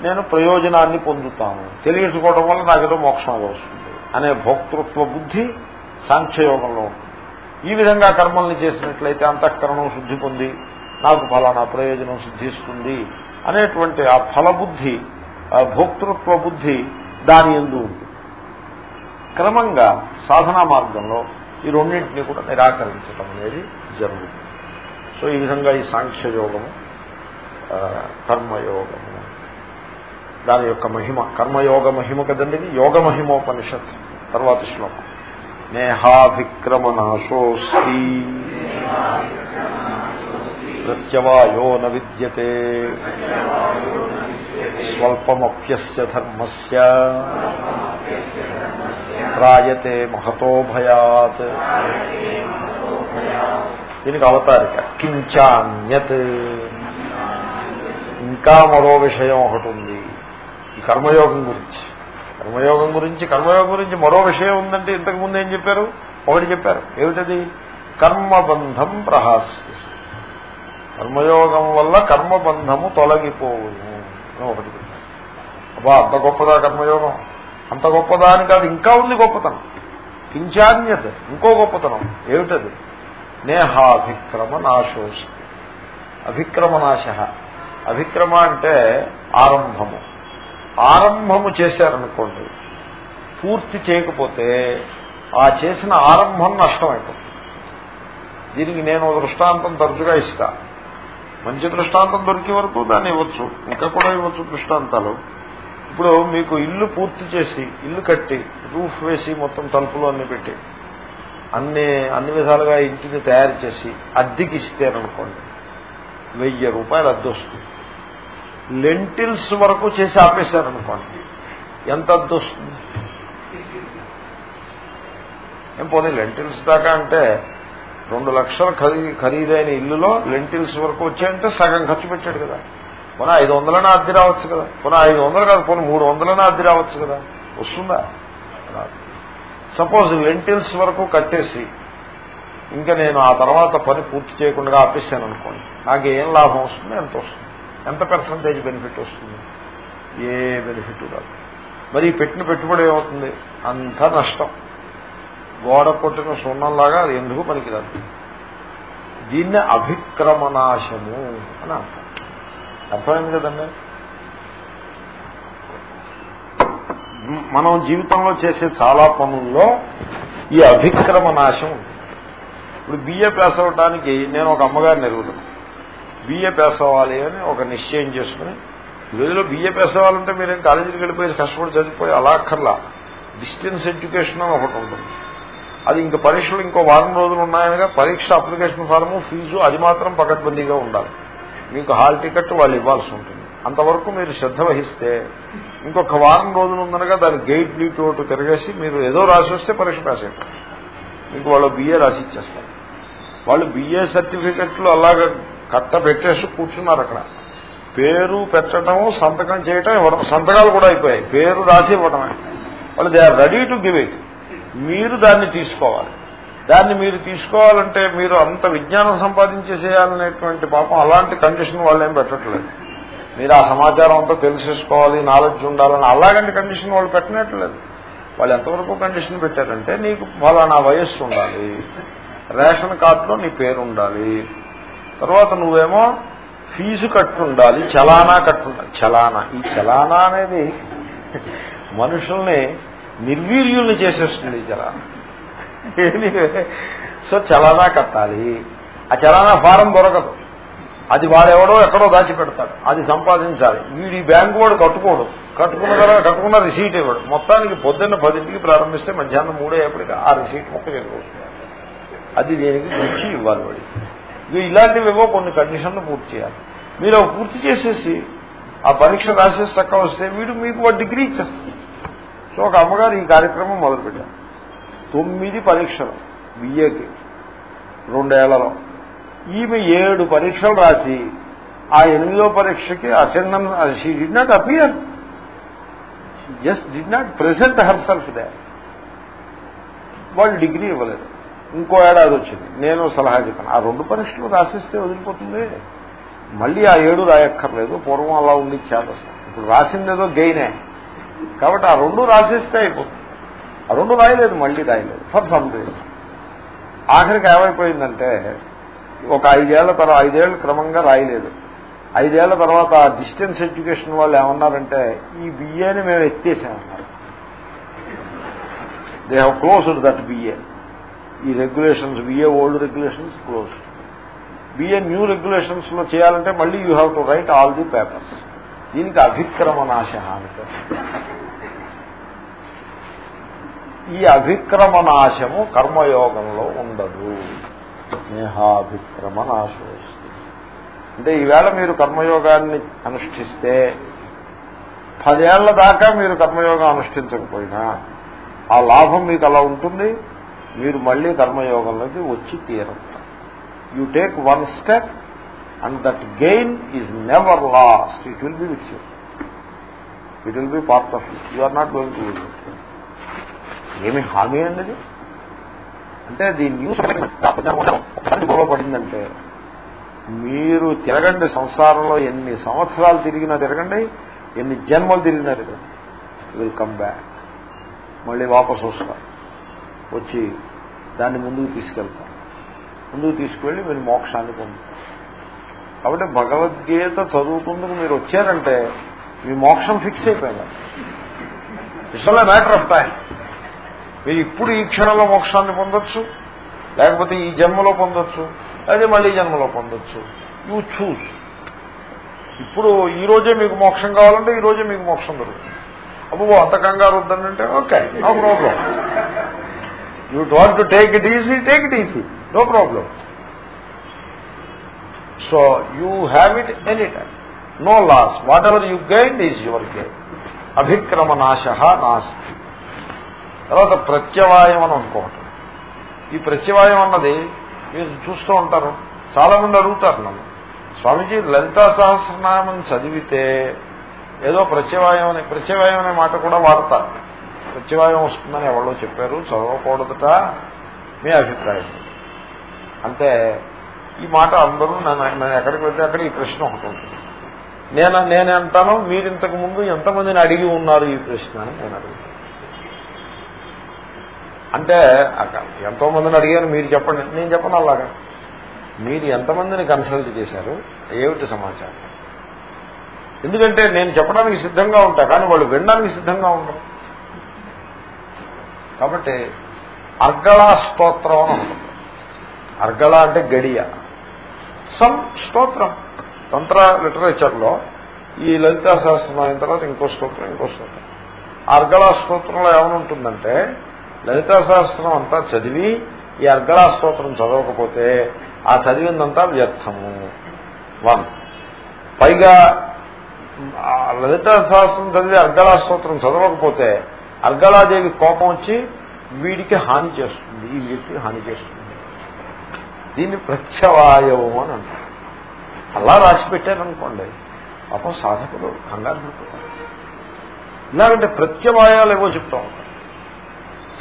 నేను ప్రయోజనాన్ని పొందుతాను. తెలియచుకోవడం వల్ల నాకేదో మోక్షం వస్తుంది అనే భోక్తృత్వ బుద్ధి సాంఖ్యయోగంలో ఉంటుంది. ఈ విధంగా కర్మల్ని చేసినట్లయితే అంతఃకరణం శుద్ధి పొంది నాకు ఫలానా ప్రయోజనం సిద్ధిస్తుంది. అనేటువంటి ఆ ఫలబుద్ధి భోక్తృత్వ బుద్ధి దాని ఎందు ఉంది. క్రమంగా సాధనా మార్గంలో ఈ రెండింటినీ కూడా నిరాకరించడం అనేది జరుగుతుంది. సో ఈ విధంగా ఈ సాంఖ్యయోగము కర్మయోగము దాని యొక్క మహిమ కర్మయోగ మహిమ కదండి యోగ మహిమోపనిషత్ తర్వాత శ్లోకం. నేహాభిక్రమనాశోస్తి. ప్రత్యవాయో న విద్యతే. స్వల్పమప్యస్య ధర్మస్య. త్రాయతే మహతో భయాత్. దీనికి అవతారిక. కించాన్యత్. ఇంకా మరో విషయం ఒకటి ఉంది. ఈ కర్మయోగం గురించి. కర్మయోగం గురించి కర్మయోగం గురించి మరో విషయం ఉందంటే ఇంతకు ముందు ఏం చెప్పారు? ఒకటి చెప్పారు. ఏమిటది? కర్మబంధం ప్రహాస్య. కర్మయోగం వల్ల కర్మబంధము తొలగిపోవును ఒకటి అబ్బా అంత గొప్పదా కర్మయోగం? అంత గొప్పదా అని కాదు ఇంకా ఉంది గొప్పతనం. కించాన్యత ఇంకో గొప్పతనం. ఏమిటది? నేహాభిక్రమ నాశోస్తి అభిక్రమ నాశ. అభిక్రమ అంటే ఆరంభము. ఆరంభము చేశారనుకోండి పూర్తి చేయకపోతే ఆ చేసిన ఆరంభం నష్టమైపోతుంది దీనికి నేను దృష్టాంతం తరచుగా ఇస్తాను మంచి దృష్టాంతం దొరికే వరకు దాన్ని ఇవ్వచ్చు. ఇంకా కూడా ఇవ్వచ్చు దృష్టాంతాలు. ఇప్పుడు మీకు ఇల్లు పూర్తి చేసి ఇల్లు కట్టి రూఫ్ వేసి మొత్తం తలుపులు అన్ని పెట్టి అన్ని అన్ని విధాలుగా ఇంటిని తయారు చేసి అద్దెకి ఇస్తేననుకోండి వెయ్యి రూపాయలు అద్దె వస్తుంది. లెంటిల్స్ వరకు చేసి ఆపేశారనుకోండి ఎంత అద్దె వస్తుంది? ఏం పోనీ లెంటిల్స్ దాకా అంటే రెండు లక్షల ఖరీదైన ఇల్లులో లెంటిల్స్ వరకు వచ్చాయంటే సగం ఖర్చు పెట్టాడు కదా. పోనీ ఐదు వందలనే అద్దె రావచ్చు కదా. పోనీ ఐదు వందలు కాదు పోనీ మూడు వందలనే అద్దె రావచ్చు కదా. వస్తుందా? సపోజ్ లెంటిల్స్ వరకు కట్టేసి ఇంకా నేను ఆ తర్వాత పని పూర్తి చేయకుండా ఆపేసాను అనుకోండి నాకు ఏం లాభం వస్తుంది ఎంత వస్తుంది? ఎంత పర్సంటేజ్ బెనిఫిట్ వస్తుంది? ఏ బెనిఫిట్ కాదు మరి పెట్టిన పెట్టుబడి ఏమవుతుంది? అంత నష్టం. గోడ కొట్టిన సున్నంలాగా అది ఎందుకు పనికిరాదు? దీన్ని అభిక్రమనాశము అని అర్థం. అర్థమైంది కదండి? మనం జీవితంలో చేసే చాలా పనుల్లో ఈ అభిక్రమ నాశం ఉంది. ఇప్పుడు బిఏ పాస్ అవడానికి నేను ఒక అమ్మగారిని ఎరుగుతాను బిఏ పాస్ అవ్వాలి అని ఒక నిశ్చయం చేసుకుని రోజులో బిఏ పాస్ అవ్వాలంటే మీరేం కాలేజీకి వెళ్ళిపోయి కష్టపడి చదివిపోయి అలా అక్కర్లా. డిస్టెన్స్ ఎడ్యుకేషన్ అని ఒకటి ఉంటుంది. అది ఇంకా పరీక్షలు ఇంకో వారం రోజులు ఉన్నాయనగా పరీక్ష అప్లికేషన్ ఫారము ఫీజు అది మాత్రం పకడ్బందీగా ఉండాలి. మీకు హాల్ టికెట్ వాళ్ళు ఇవ్వాల్సి ఉంటుంది. అంతవరకు మీరు శ్రద్ధ వహిస్తే ఇంకొక వారం రోజులు ఉందనగా దాని గేట్ లీట్ టోటు తిరగేసి మీరు ఏదో రాసి వస్తే పరీక్ష పాస్ అయిపోతారు. మీకు వాళ్ళు బిఏ రాసి ఇచ్చేస్తారు. వాళ్ళు బిఏ సర్టిఫికెట్లు అలాగ కట్ట పెట్టేసి కూర్చున్నారు అక్కడ. పేరు పెట్టడం సంతకం చేయటం ఇవ్వడం సంతకాలు కూడా అయిపోయాయి. పేరు రాసి ఇవ్వడమే వాళ్ళు they are ready to give it మీరు దాన్ని తీసుకోవాలి. దాన్ని మీరు తీసుకోవాలంటే మీరు అంత విజ్ఞానం సంపాదించేసేయాలనేటువంటి పాపం అలాంటి కండిషన్ వాళ్ళేం పెట్టట్లేదు. మీరు ఆ సమాచారం అంతా తెలిసేసుకోవాలి నాలెడ్జ్ ఉండాలని అలాగంటి కండిషన్ వాళ్ళు పెట్టనట్లేదు. వాళ్ళు ఎంతవరకు కండిషన్ పెట్టారంటే నీకు ఫలానా వయస్సు ఉండాలి రేషన్ కార్డులో నీ పేరు ఉండాలి తర్వాత నువ్వేమో ఫీజు కట్టుండాలి చలానా కట్టుండాలి. చలానా ఈ చలానా అనేది మనుషుల్ని నిర్వీర్యుల్ని చేసేస్తుంది ఈ చలానా. సో చలానా కట్టాలి. ఆ చలానా ఫారం దొరకదు. అది వాడెవడో ఎక్కడో దాచిపెడతాడు. అది సంపాదించాలి. వీడి బ్యాంకు వాడు కట్టుకోడు. కట్టుకున్న తర్వాత కట్టుకున్న రిసీట్ ఇవ్వడు. మొత్తానికి పొద్దున్న పదింటికి ప్రారంభిస్తే మధ్యాహ్నం మూడే అప్పటికి ఆ రిసీట్ మొక్క చేరుకోవచ్చు అది దేనికి గురించి ఇవ్వాలి వాడి ఇవి ఇలాంటివివో కొన్ని కండిషన్లు పూర్తి చేయాలి. మీరు పూర్తి చేసేసి ఆ పరీక్ష రాసేసి చక్క వస్తే వీడు మీకు ఒక డిగ్రీ ఇచ్చేస్తుంది సో ఒక అమ్మగారు ఈ కార్యక్రమం మొదలుపెట్టారు. తొమ్మిది పరీక్షలు బిఏకి రెండేళ్ళలో. ఈమె ఏడు పరీక్షలు రాసి ఆ ఎనిమిదో పరీక్షకి attendance she did not appear just did not present herself they వాళ్ళు డిగ్రీ ఇవ్వలేదు. ఇంకో ఏడాది వచ్చింది. నేను సలహా చెప్పాను. ఆ రెండు పరీక్షలు రాసిస్తే వదిలిపోతుంది. మళ్ళీ ఆ ఏడు రాయక్కర్లేదు. పూర్వం అలా ఉంది చేత ఇప్పుడు రాసిందేదో గెయినే కాబట్టి ఆ రెండు రాసేస్తే అయిపోతుంది. ఆ రెండు రాయలేదు మళ్ళీ రాయలేదు ఫర్ సమ్ రీజన్ ఆఖరికి ఏమైపోయిందంటే ఒక ఐదేళ్ళ తర్వాత ఐదేళ్ళు క్రమంగా రాయలేదు. ఐదేళ్ళ తర్వాత డిస్టెన్స్ ఎడ్యుకేషన్ వాళ్ళు ఏమన్నారంటే ఈ బిఏని మేము ఎత్తేసామన్నారు. They have closed that BA ఈ regulations BA old regulations closed BA new రెగ్యులేషన్స్లో చేయాలంటే మళ్ళీ you have to write all the papers దీనికి అభిక్రమ నాశ ఈ అభిక్రమ నాశము కర్మయోగంలో ఉండదు. స్నేహాభిక్రమ నాశోస్తి అంటే ఈవేళ మీరు కర్మయోగాన్ని అనుష్ఠిస్తే పదేళ్ళ దాకా మీరు కర్మయోగం అనుష్ఠించకపోయినా ఆ లాభం మీకు అలా ఉంటుంది మీరు మళ్ళీ కర్మయోగంలోకి వచ్చి తీరం you take one step and that gain is never lost it will be with you it will be part of you are not going to ఏమి హామీ అండి అంటే దీని న్యూస్ పడిందంటే మీరు తిరగండి సంసారంలో ఎన్ని సంవత్సరాలు తిరిగినా తిరగండి ఎన్ని జన్మలు తిరిగినా తిరగండి. విల్ కమ్ బ్యాక్ మళ్ళీ వాపసు వస్తారు. వచ్చి దాన్ని ముందుకు తీసుకెళ్తారు. ముందుకు తీసుకువెళ్ళి మీరు మోక్షాన్ని పొందుతారు. కాబట్టి భగవద్గీత చదువుకుందుకు మీరు వచ్చారంటే మీ మోక్షం ఫిక్స్ అయిపోయింది. ఇట్స్ మ్యాటర్ ఆఫ్ టైం మీరు ఇప్పుడు ఈ క్షణంలో మోక్షాన్ని పొందొచ్చు లేకపోతే ఈ జన్మలో పొందొచ్చు అదే మళ్ళీ జన్మలో పొందొచ్చు. యూ చూస్ ఇప్పుడు ఈ రోజే మీకు మోక్షం కావాలంటే ఈ రోజే మీకు మోక్షం దొరుకుతుంది. అబ్బో అంత కంగారు వద్దంటే okay no problem you want to take it easy take it easy no problem so you have it any time. No loss. Whatever you gained is your gain అభిక్రమ నాశ నాస్తి. తర్వాత ప్రత్యవాయం అని అనుకోవటం. ఈ ప్రత్యవాయం అన్నది మీరు చూస్తూ ఉంటారు. చాలా మంది అడుగుతారు నన్ను. స్వామీజీ లలితా సహస్రనామం చదివితే ఏదో ప్రత్యవాయం అనే ప్రత్యవాయం అనే మాట కూడా వాడతారు. ప్రత్యవాయం వస్తుందని ఎవరో చెప్పారు. చదవకూడదుట మీ అభిప్రాయం. అంటే ఈ మాట అందరూ నన్ను ఎక్కడికి వెళ్తే అక్కడ ఈ ప్రశ్న ఒకటి ఉంటుంది. నేను నేను అంటాను మీరు ఇంతకు ముందు ఎంతమందిని అడిగి ఉన్నారు ఈ ప్రశ్న అని నేను అడుగుతాను. అంటే ఎంతో మందిని అడిగాను మీరు చెప్పండి. నేను చెప్పను అలాగా. మీరు ఎంతమందిని కన్సల్ట్ చేశారు? ఏమిటి సమాచారం? ఎందుకంటే నేను చెప్పడానికి సిద్ధంగా ఉంటా కానీ వాళ్ళు వినడానికి సిద్ధంగా ఉండరు. కాబట్టి అర్గళ స్తోత్రం అని ఉంటుంది. అర్గళ అంటే గడియ. సమ్ స్తోత్రం. తంత్ర లిటరేచర్లో ఈ లలితా శాస్త్రం అయిన తర్వాత ఇంకో స్తోత్రం ఇంకో స్తోత్రం. అర్గళ స్తోత్రంలో ఏమనుంటుందంటే లలితా సహస్రం అంతా చదివి ఈ అర్గళా స్తోత్రం చదవకపోతే ఆ చదివిందంతా వ్యర్థము. వన్. పైగా లలితా సహస్రం చదివి అర్గళా స్తోత్రం చదవకపోతే అర్గళాదేవి కోపం వచ్చి వీడికి హాని చేస్తుంది ఈ వ్యక్తికి హాని చేస్తుంది. దీన్ని ప్రత్యవాయవం అని అంటారు. అలా రాసి పెట్టారనుకోండి పాపం సాధకులు కంగారు పడిపోతారు. ఇలాగంటే ప్రత్యవాయాలు ఏవో చెప్తా ఉంటారు.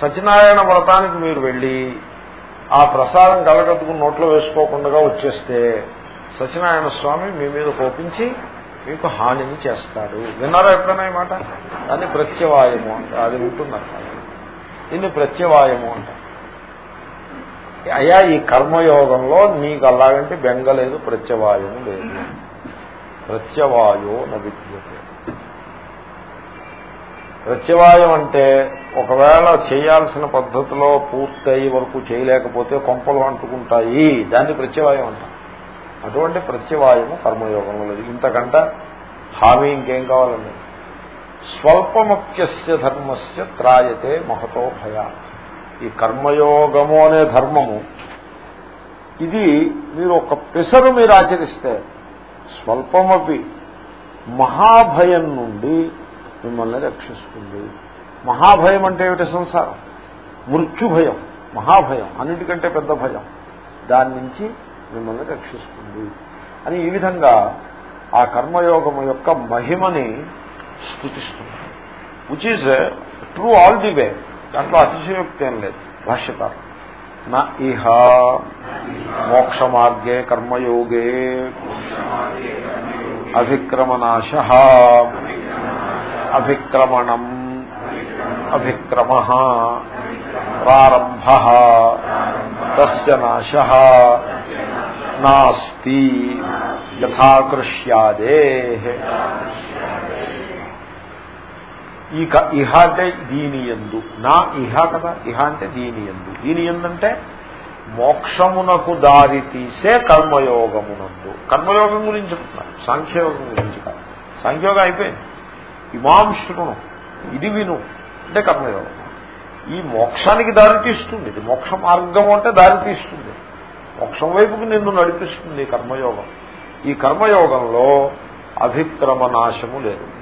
సత్యనారాయణ వ్రతానికి మీరు వెళ్ళి ఆ ప్రసాదం కలగట్టుకుని నోట్లో వేసుకోకుండా వచ్చేస్తే సత్యనారాయణ స్వామి మీ మీద కోపించి మీకు హానిని చేస్తాడు. విన్నారా ఎప్పుడైనా ఈ మాట? దాన్ని ప్రత్యవాయము అంటే అది ఉంటుందంట దీన్ని ప్రత్యవాయము అంట అయ్యా ఈ కర్మయోగంలో నీకు అలాగంటే బెంగలేదు ప్రత్యవాయము లేదు. ప్రత్యవాయో నవిద్యతే ప్రత్యవాయం అంటే ఒకవేళ చేయాల్సిన పద్ధతిలో పూర్తయి వరకు చేయలేకపోతే కొంపలు అంటుకుంటాయి. దాన్ని ప్రత్యవాయం అంటాం. అటువంటి ప్రత్యవాయము కర్మయోగంలో లేదు. ఇంతకంట హామీ ఇంకేం కావాలండి? స్వల్పముఖ్యస్య ధర్మస్య త్రాయతే మహతో భయాత్. ఈ కర్మయోగము అనే ధర్మము ఇది మీరు ఒక పెసరు మీరు ఆచరిస్తే స్వల్పమపి మహాభయం నుండి మిమ్మల్ని రక్షిస్తుంది. మహాభయం అంటే ఏమిటి సంసారం? మృత్యుభయం మహాభయం అన్నిటికంటే పెద్ద భయం. దాని నుంచి మిమ్మల్ని రక్షిస్తుంది. అని ఈ విధంగా ఆ కర్మయోగం యొక్క మహిమని స్థుతిస్తుంది. Which is true all the way దాంట్లో అతిశయోక్తి ఏం లేదు. భాష్యకారు నా ఇహ. మోక్ష మార్గే కర్మయోగే. అభిక్రమనాశ. అభిక్రమణం. అభిక్రమ. ప్రారంభ. తస్య నాస్తి. యథాకృష్యాదే. ఈ ఇహ అంటే దీని ఎందు నా ఇహ కదా ఇహ అంటే దీని ఎందు దీని ఎందంటే మోక్షమునకు దారి తీసే కర్మయోగమునందు. కర్మయోగం గురించి చెప్తున్నారు సాంఖ్యయోగం గురించి కాదు. సాంఖ్యయోగం అయిపోయింది. ఇమాం శృణు ఇది విను. అంటే కర్మయోగం. ఈ మోక్షానికి దారి తీస్తుంది. ఇది మోక్ష మార్గం అంటే దారి తీస్తుంది. మోక్షం వైపుకి నిన్ను నడిపిస్తుంది కర్మయోగం. ఈ కర్మయోగంలో అభిక్రమ నాశము లేదు.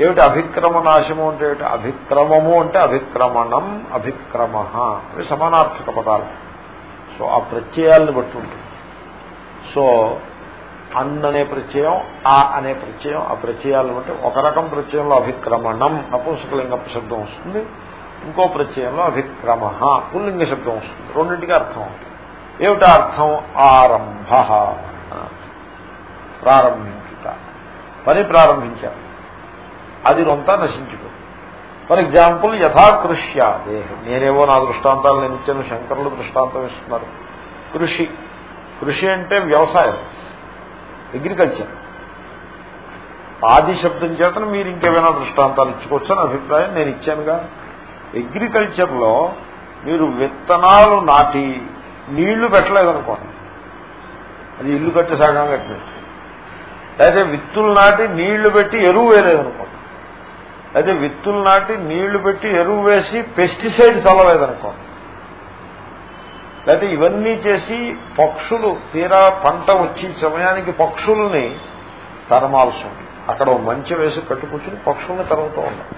ఏమిటి అభిక్రమ నాశము అంటే ఏమిటి? అభిక్రమము అంటే అభిక్రమణం అభిక్రమ. అవి సమానార్థక పదాలు. సో ఆ ప్రత్యయాలను బట్టి ఉంటుంది. సో అన్ అనే ప్రత్యయం ఆ అనే ప్రత్యయం ఆ ప్రత్యయాలను బట్టి ఒక రకం ప్రత్యయంలో అభిక్రమణం నపుంసకలింగ శబ్దం వస్తుంది. ఇంకో ప్రత్యయంలో అభిక్రమ పుల్లింగ శబ్దం వస్తుంది. రెండింటికి అర్థం ఉంటుంది. ఏమిటా అర్థం? ఆరంభ. ప్రారంభించుట. పని ప్రారంభించారు. అది రొంతా నశించిపోతుంది. ఫర్ ఎగ్జాంపుల్ యథాకృష్యాదే నేనేవో నా దృష్టాంతాలు నేను ఇచ్చాను శంకరులు దృష్టాంతం ఇస్తున్నారు. కృషి కృషి అంటే వ్యవసాయం అగ్రికల్చర్. ఆది శబ్దం చేతను మీరు ఇంకేమైనా దృష్టాంతాలు ఇచ్చుకోవచ్చు అని అభిప్రాయం నేను ఇచ్చానుగా. అగ్రికల్చర్లో మీరు విత్తనాలు నాటి నీళ్ళు పెట్టలేదనుకోండి. అది ఇల్లు కట్టి సగం కట్టినట్టు అయితే విత్తులు నాటి నీళ్ళు పెట్టి ఎరువు వేయలేదనుకోండి. అయితే విత్తులు నాటి నీళ్ళు పెట్టి ఎరువు వేసి పెస్టిసైడ్ చల్లలేదనుకోండి లేకపోతే ఇవన్నీ చేసి పక్షులు తీరా పంట వచ్చి సమయానికి పక్షుల్ని తరమాల్సి ఉంది అక్కడ మంచి వేసి కట్టుకొచ్చి పక్షుల్ని తరుగుతూ ఉండాలి.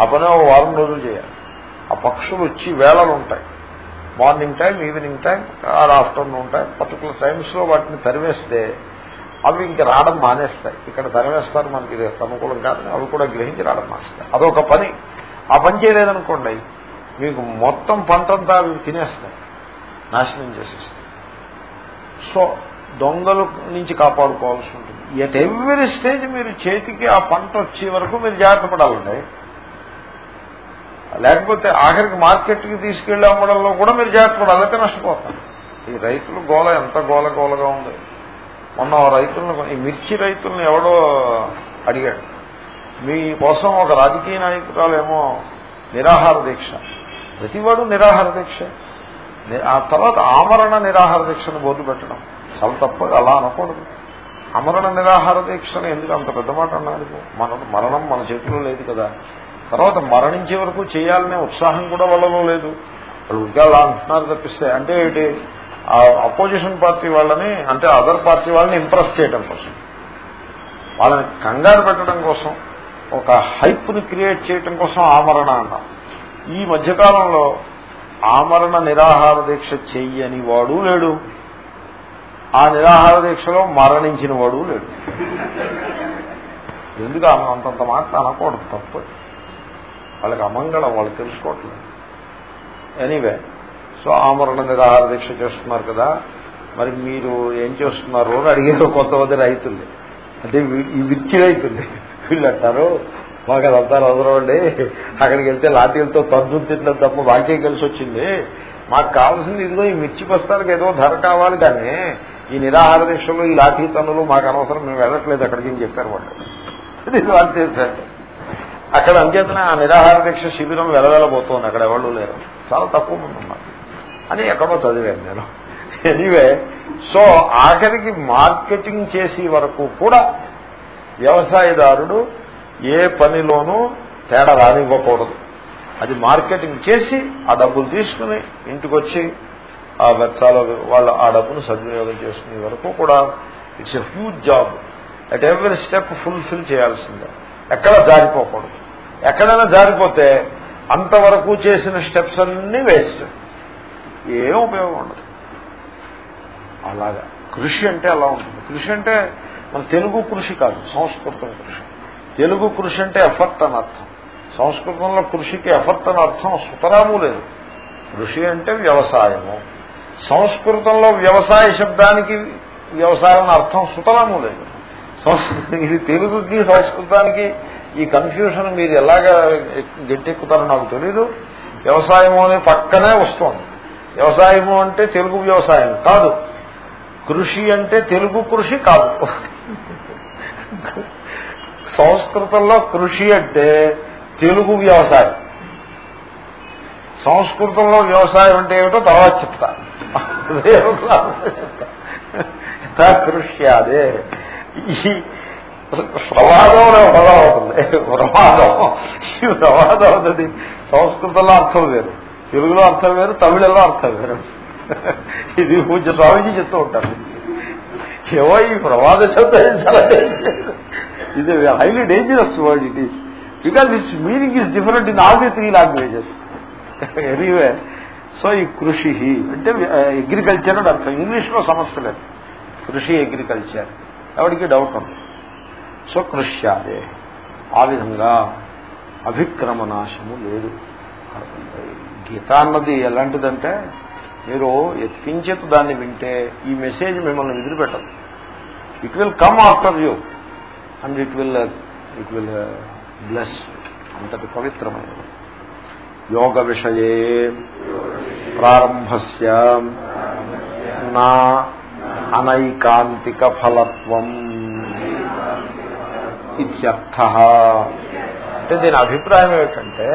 ఆ పని ఒక వారం రోజులు చేయాలి. ఆ పక్షులు వచ్చి వేళలు ఉంటాయి. Morning time evening time or afternoon time particular టైమ్స్లో వాటిని తరివేస్తే అవి ఇంక రావడం మానేస్తాయి. ఇక్కడ తరవేస్తారు మనకి ఇది అనుకూలం కాదని అవి కూడా గ్రహించి రావడం మానేస్తాయి. అదొక పని. ఆ పని చేయలేదనుకోండి మీకు మొత్తం పంటంతా అవి తినేస్తాయి. నాశనం చేసేస్తాయి. సో దొంగల నుంచి కాపాడుకోవాల్సి ఉంటుంది. ఎట్ ఎవ్రీ స్టేజ్ మీరు చేతికి ఆ పంట వచ్చే వరకు మీరు జాగ్రత్త పడాలండి. లేకపోతే ఆఖరికి మార్కెట్కి తీసుకెళ్ళి అమ్మడంలో కూడా మీరు జాగ్రత్త పడాలి. అయితే నష్టపోతారు. ఈ రైతులు గోల ఎంత గోల గోలగా ఉంది. మొన్న రైతులను ఈ మిర్చి రైతులను ఎవడో అడిగాడు. మీ కోసం ఒక రాజకీయ నాయకురాలేమో నిరాహార దీక్ష. ప్రతివాడు నిరాహార దీక్ష. ఆ తర్వాత ఆమరణ నిరాహార దీక్షను బోర్డు పెట్టడం. చాలా తప్ప అలా అనకూడదు. అమరణ నిరాహార దీక్షను ఎందుకు అంత పెద్ద మాట అన్నారు? మన మరణం మన చేతిలో లేదు కదా. తర్వాత మరణించే వరకు చేయాలనే ఉత్సాహం కూడా వాళ్ళలో లేదు. వాళ్ళు ఉద్యోగాలు అంటున్నారు తప్పిస్తే అంటే ఏంటి? అపోజిషన్ పార్టీ వాళ్ళని అంటే అదర్ పార్టీ వాళ్ళని ఇంప్రెస్ చేయడం కోసం. వాళ్ళని కంగారు పెట్టడం కోసం ఒక హైప్ని క్రియేట్ చేయడం కోసం ఆమరణ అన్నాం. ఈ మధ్యకాలంలో ఆమరణ నిరాహార దీక్ష చెయ్యని వాడు లేడు. ఆ నిరాహార దీక్షలో మరణించిన వాడు లేడు. ఎందుకు అంతంత మాట అనకూడదు? తప్పు. వాళ్ళకి అమంగళం వాళ్ళు తెలుసుకోవట్లేదు. ఎనీవే సో ఆమరణ నిరాహార దీక్ష చేస్తున్నారు కదా మరి మీరు ఏం చేస్తున్నారు అని అడిగారు కొంతమంది రైతుల్ని. అంటే ఈ విచ్చి రైతుల్ని. వీళ్ళు అంటారు మాకు అదంతా అవసరం అక్కడికి వెళ్తే లాఠీలతో తద్దు తిట్టడం తప్ప వాక్యం కలిసి వచ్చింది? మాకు కావాల్సింది ఇదిగో ఈ మిర్చి బస్తాలకు ఏదో ధర కావాలి కానీ ఈ నిరాహార దీక్షలు ఈ లాఠీ తనులు మాకు అనవసరం మేము వెళ్ళట్లేదు అక్కడికి అని చెప్పారు వాళ్ళు. వాళ్ళు చేశారు అక్కడ అంచేతనే ఆ నిరాహార దీక్ష శిబిరం వెళ్ళవెళ్ళబోతోంది అక్కడ ఎవరు లేరు. చాలా తక్కువ మంది ఉన్నారు. అని ఎక్కడో చదివాను నేను. ఎనివే సో ఆఖరికి మార్కెటింగ్ చేసే వరకు కూడా వ్యవసాయదారుడు ఏ పనిలోనూ తేడా రానివ్వకూడదు. అది మార్కెటింగ్ చేసి ఆ డబ్బులు తీసుకుని ఇంటికొచ్చి ఆ వెచ్చాల వాళ్ళ ఆ డబ్బును సద్వినియోగం చేసుకునే వరకు కూడా it's a huge job at every step fulfil చేయాల్సిందే. ఎక్కడ జారిపోకూడదు. ఎక్కడైనా జారిపోతే అంతవరకు చేసిన స్టెప్స్ అన్నీ వేస్ట్ ఏం ఉపయోగం ఉండదు. అలాగా. కృషి అంటే అలా ఉంటుంది. కృషి అంటే మన తెలుగు కృషి కాదు సంస్కృతం కృషి. తెలుగు కృషి అంటే ఎఫర్ట్ అని అర్థం. సంస్కృతంలో కృషికి ఎఫర్ట్ అని అర్థం సుతరాము లేదు. కృషి అంటే వ్యవసాయము. సంస్కృతంలో వ్యవసాయ శబ్దానికి వ్యవసాయం అర్థం సుతరాము లేదు. ఇది తెలుగుకి సంస్కృతానికి ఈ కన్ఫ్యూషన్ మీరు ఎలాగా గట్టెక్కుతారో నాకు తెలీదు. వ్యవసాయం అనే పక్కనే వస్తుంది. వ్యవసాయము అంటే తెలుగు వ్యవసాయం కాదు. కృషి అంటే తెలుగు కృషి కాదు. సంస్కృతంలో కృషి అంటే తెలుగు వ్యవసాయం. సంస్కృతంలో వ్యవసాయం అంటే ఏమిటో తర్వాత చెప్తా. కృషి అదే ఈ ప్రమాదం ప్రమాదం అవుతుంది. ప్రమాదం. ఈ ప్రమాదం అవుతుంది సంస్కృతంలో అర్థం లేదు తెలుగులో అర్థం వేరు తమిళలో అర్థం వేరు. ఇది పూజ స్వామీజీ చెప్తూ ఉంటారు. ఏవో ఈ ప్రమాద ఇది highly dangerous word it is because its meaning is different in all the three languages anyway so ఈ కృషి అంటే అగ్రికల్చర్ అని అర్థం. ఇంగ్లీష్లో సమస్య లేదు. కృషి అగ్రికల్చర్ ఎవరికి డౌట్ ఉంది సో కృష్యాదే. ఆ విధంగా అభిక్రమనాశము లేదు. గీత అన్నది ఎలాంటిదంటే మీరు ఎత్కించేత దాన్ని వింటే ఈ మెసేజ్ మిమ్మల్ని వదిలిపెట్టదు. It will come after you and it will it will bless అంతటి పవిత్రమైనది. యోగ విషయే ప్రారంభస్య నా అనైకాంతిక ఫలత్వం ఇత్యర్థ. అంటే దీని అభిప్రాయం ఏమిటంటే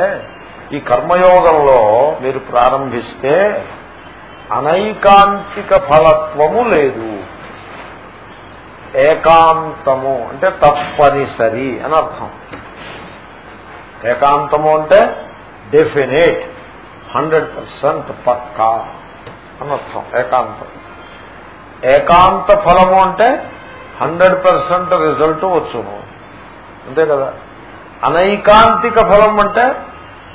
ఈ కర్మయోగంలో మీరు ప్రారంభిస్తే అనైకాంతిక ఫలత్వము లేదు. ఏకాంతము అంటే తప్పనిసరి అని అర్థం. ఏకాంతము అంటే డెఫినేట్ హండ్రెడ్ పర్సెంట్ పక్కా అని అర్థం. ఏకాంతం. ఏకాంత ఫలము అంటే హండ్రెడ్ పర్సెంట్ రిజల్ట్ వచ్చును. అంతే కదా? అనైకాంతిక ఫలం అంటే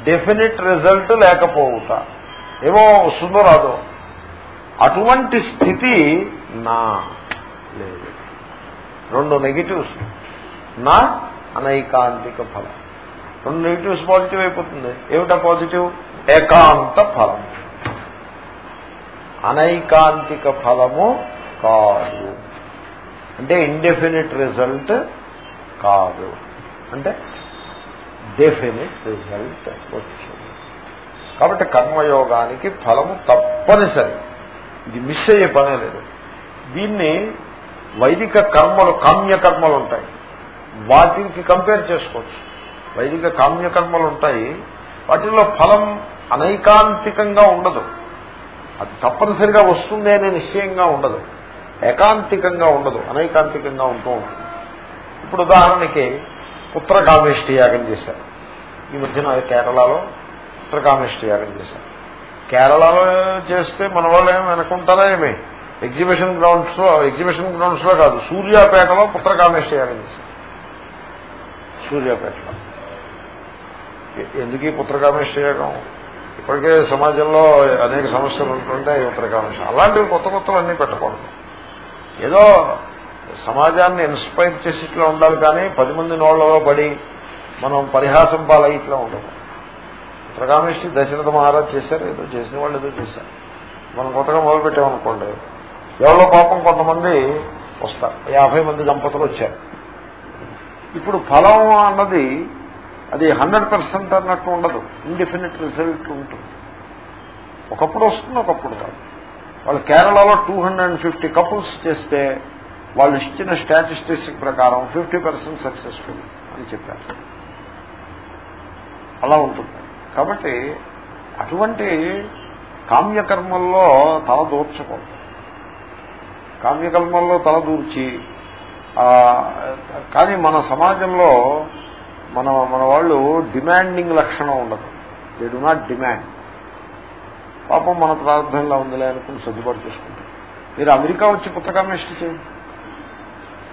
డెఫినెట్ రిజల్ట్ లేకపోవుట. ఏమో వస్తుందో రాదో అటువంటి స్థితి నా లేదు. రెండు నెగిటివ్స్ నా అనైకాంతిక ఫలం. రెండు నెగిటివ్స్ పాజిటివ్ అయిపోతుంది. ఏమిటా పాజిటివ్ ఏకాంత ఫలం. అనైకాంతిక ఫలము కాదు. అంటే ఇండెఫినెట్ రిజల్ట్ కాదు. అంటే డెఫినెట్ రిజల్ట్ వచ్చింది కాబట్టి కర్మయోగానికి ఫలము తప్పనిసరి. ఇది మిస్ అయ్యే పనే లేదు. దీన్ని వైదిక కర్మలు కామ్యకర్మలు ఉంటాయి వాటికి కంపేర్ చేసుకోవచ్చు. వైదిక కామ్యకర్మలు ఉంటాయి వాటిల్లో ఫలం అనైకాంతికంగా ఉండదు. అది తప్పనిసరిగా వస్తుంది అనే నిశ్చయంగా ఉండదు. ఏకాంతికంగా ఉండదు. అనైకాంతికంగా ఉంటూ ఉంటుంది. ఇప్పుడు ఉదాహరణకి పుత్రకామేష్టి యాగం చేశారు. ఈ మధ్యన కేరళలో పుత్రకామేష్టి యాగం చేశారు. కేరళలో చేస్తే మన వాళ్ళు ఏమి అనుకుంటారా ఏమి? ఎగ్జిబిషన్ గ్రౌండ్స్లో ఎగ్జిబిషన్ గ్రౌండ్స్లో కాదు సూర్యాపేటలో పుత్రకామేష్టి యాగం చేశారు. సూర్యాపేటలో. ఎందుకు ఈ పుత్రకామేష్టి యాగం ఇప్పటికే సమాజంలో అనేక సమస్యలు ఉంటుంటే పుత్రకామేష్టి. అలాంటివి కొత్త కొత్తలు అన్నీ పెట్టకూడదు. ఏదో సమాజాన్ని ఇన్స్పైర్ చేసి ఇట్లా ఉండాలి కానీ పది మంది నోళ్ళలో పడి మనం పరిహాసం పాలై ఇట్లా ఉండదు ఉత్తరకామేష్టి దశరథ మహారాజ్ చేశారు ఏదో చేసిన వాళ్ళు ఏదో చేశారు. మనం కొత్తగా మొదలుపెట్టామనుకోండి ఎవరో పాపం కొంతమంది వస్తారు. యాభై మంది దంపతులు వచ్చారు. ఇప్పుడు ఫలం అన్నది అది హండ్రెడ్ పర్సెంట్ అన్నట్టు ఉండదు. ఇండిఫినిట్ రిజల్ట్ ఉంటుంది. ఒకప్పుడు వస్తుంది ఒకప్పుడు కాదు. వాళ్ళు కేరళలో two hundred and fifty couples చేస్తే వాళ్ళు ఇచ్చిన స్టాటిస్టిక్స్ ప్రకారం ఫిఫ్టీ పర్సెంట్ సక్సెస్ఫుల్ అని చెప్పారు. అలా ఉంటుంది. కాబట్టి అటువంటి కామ్యకర్మల్లో తల దూర్చకూడదు. కామ్యకర్మల్లో తల దూర్చి కానీ మన సమాజంలో మన మన వాళ్ళు డిమాండింగ్ లక్షణం ఉండదు. దే డు నాట్ డిమాండ్ పాపం మన ప్రార్థనలా ఉందిలే అనుకుని సర్దుబాటు చేసుకుంటారు. మీరు అమెరికా వచ్చి పుస్తకామేష్టి చేయండి.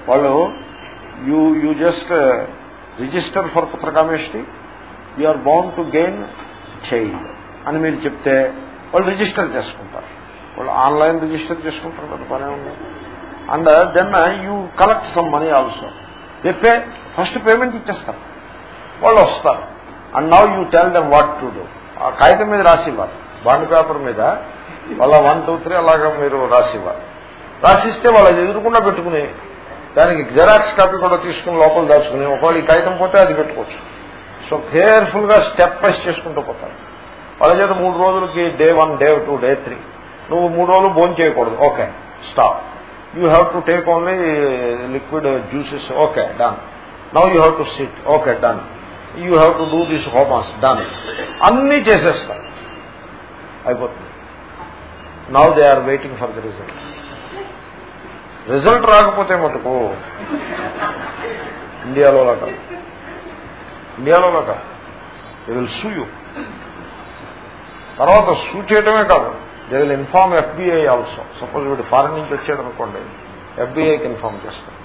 వాళ్ళు you you just register for putrakameshti you are bound to gain child అని మీరు చెప్తే వాళ్ళు రిజిస్టర్ చేసుకుంటారు. వాళ్ళు ఆన్లైన్ రిజిస్టర్ చేసుకుంటారు కదా పనే ఉంది. And then you collect some money also చెప్పే ఫస్ట్ పేమెంట్ ఇచ్చేస్తారు. వాళ్ళు వస్తారు. And now you tell them what to do ఆ కాగితం మీద రాసివ్వాలి బాండ్ పేపర్ మీద వాళ్ళ వన్ టూ త్రీ అలాగా మీరు రాసివ్వాలి రాసిస్తే వాళ్ళు అది ఎదురుకుండా పెట్టుకుని దానికి జెరాక్స్ కాపీ కూడా తీసుకుని లోపల దాచుకుని ఒకవేళ ఈ కాగితం పోతే అది పెట్టుకోవచ్చు. సో కేర్ఫుల్గా స్టెప్ వైస్ చేసుకుంటూ పోతారు. వాళ్ళ చేత మూడు రోజులకి day one day two day three. నువ్వు మూడు రోజులు భోజనం చేయకూడదు. Okay stop. You have to take only liquid juices. Okay done. Now you have to sit. Okay done. You have to do this homas. Done. అన్నీ చేసేస్తారు. అయిపోతుంది. Now they are waiting for the result. Result రాకపోతే మటుకు ఇండియాలో లాగా. ఇండియాలో లాగా విల్ సూ యూ తర్వాత సూ చేయటమే కాదు. They will inform FBI also suppose వీడు ఫారెన్ నుంచి వచ్చాడు అనుకోండి ఎఫ్బీఐకి ఇన్ఫార్మ్ చేస్తాం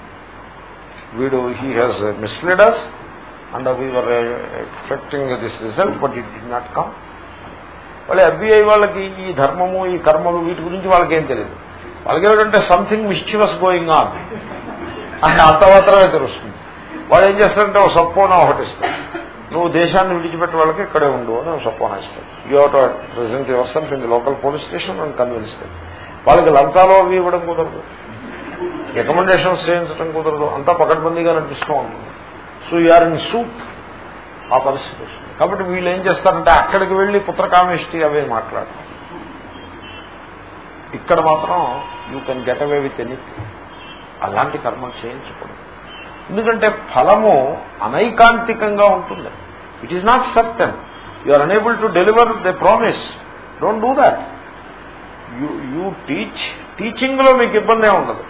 వీడు he has misled us and we are expecting this result but it did not come వాళ్ళు ఎఫ్బీఐ వాళ్ళకి ఈ ధర్మము ఈ కర్మలు వీటి గురించి వాళ్ళకేం తెలియదు వాళ్ళకి ఏమిటంటే సంథింగ్ మిస్చివస్ గోయింగ్ ఆన్ అని అంతమాత్రమే తెలుస్తుంది. వాళ్ళు ఏం చేస్తారంటే ఒక సపోనా ఒకటి ఇస్తాడు నువ్వు దేశాన్ని విడిచిపెట్టే వాళ్ళకి ఇక్కడే ఉండు అని ఒక సపోనా ఇస్తాడు you have to present yourself in the local police station and convince వాళ్ళకి లంకాలో అవి ఇవ్వడం కుదరదు. రికమెండేషన్స్ చేయించడం కుదరదు. అంతా పకడ్బందీగా నడిపిస్తూ ఉంటుంది సో యూఆర్ ఇన్ సూప్ ఆ పరిస్థితి వస్తుంది. కాబట్టి వీళ్ళు ఏం చేస్తారంటే అక్కడికి వెళ్ళి పుత్రకామేష్టి అవే మాట్లాడతారు. ఇక్కడ మాత్రం you can get away with anything అలాంటి కర్మలు చేయించకూడదు. ఎందుకంటే ఫలము అనైకాంతికంగా ఉంటుంది. It is not certain you are unable to deliver the promise don't do that you you teach టీచింగ్లో మీకు ఇబ్బంది ఉండదు.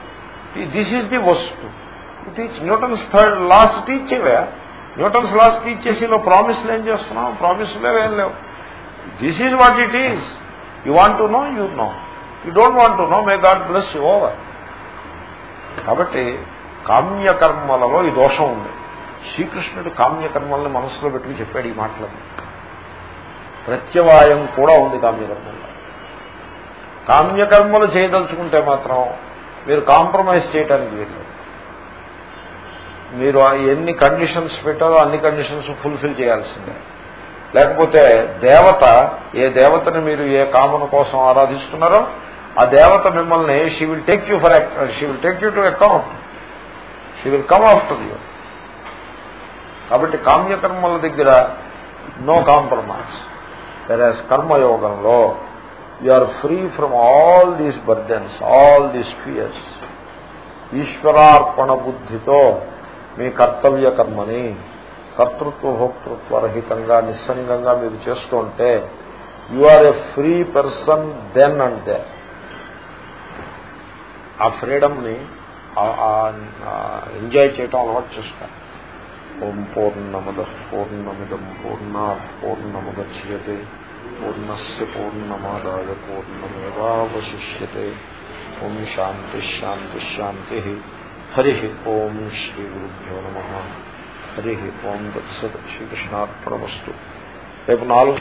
దిస్ ఈజ్ ది వస్తు. Teach Newton's third laws teach ఇవే. న్యూటన్స్ లాస్ టీచ్ చేసి నువ్వు ప్రామిస్లు ఏం చేస్తున్నావు? ప్రామిస్లే ఏం లేవు. This is what it is you want to know you know you don't want to know may God bless you over కాబట్టి కామ్యకర్మలలో ఈ దోషం ఉంది. శ్రీకృష్ణుడు కామ్యకర్మల్ని మనసులో పెట్టుకుని చెప్పాడు ఈ మాటలను ప్రత్యవాయం కూడా ఉంది కామ్యకర్మల్లో. కామ్యకర్మలు చేయదలుచుకుంటే మాత్రం మీరు కాంప్రమైజ్ చేయడానికి వీలు మీరు ఎన్ని కండిషన్స్ పెట్టారో అన్ని కండిషన్స్ ఫుల్ఫిల్ చేయాల్సిందే. లేకపోతే దేవత ఏ దేవతని మీరు ఏ కామన కోసం ఆరాధిస్తున్నారో ఆ దేవత మిమ్మల్ని she will take you for she will take you to account. She will come after you కాబట్టి కామ్యకర్మల దగ్గర నో కాంప్రమైజ్ వెరాజ్ కర్మయోగంలో you are free from all these burdens all these fears ఈశ్వరార్పణ బుద్ధితో మీ కర్తవ్య కర్మని కర్తృత్వ భోక్తృత్వ రహితంగా నిస్సంగంగా మీరు చేస్తుంటే you are a free person then అంటే ఆ ఫ్రీడమ్ని ఎంజాయ్ చేయటం అలవాటు చేస్తాం ఓం పూర్ణమద పూర్ణమిదం పూర్ణ పూర్ణముద్యతే పూర్ణస్ పూర్ణమాదాయ పూర్ణమేవాశిష్యతే ఓం శాంతిశాంతిశాంతి హరి ఓం శ్రీ గురుభ్యో నమ. హరి ఓం దత్సత్ శ్రీకృష్ణార్పణ వస్తు రేపు నాలుగు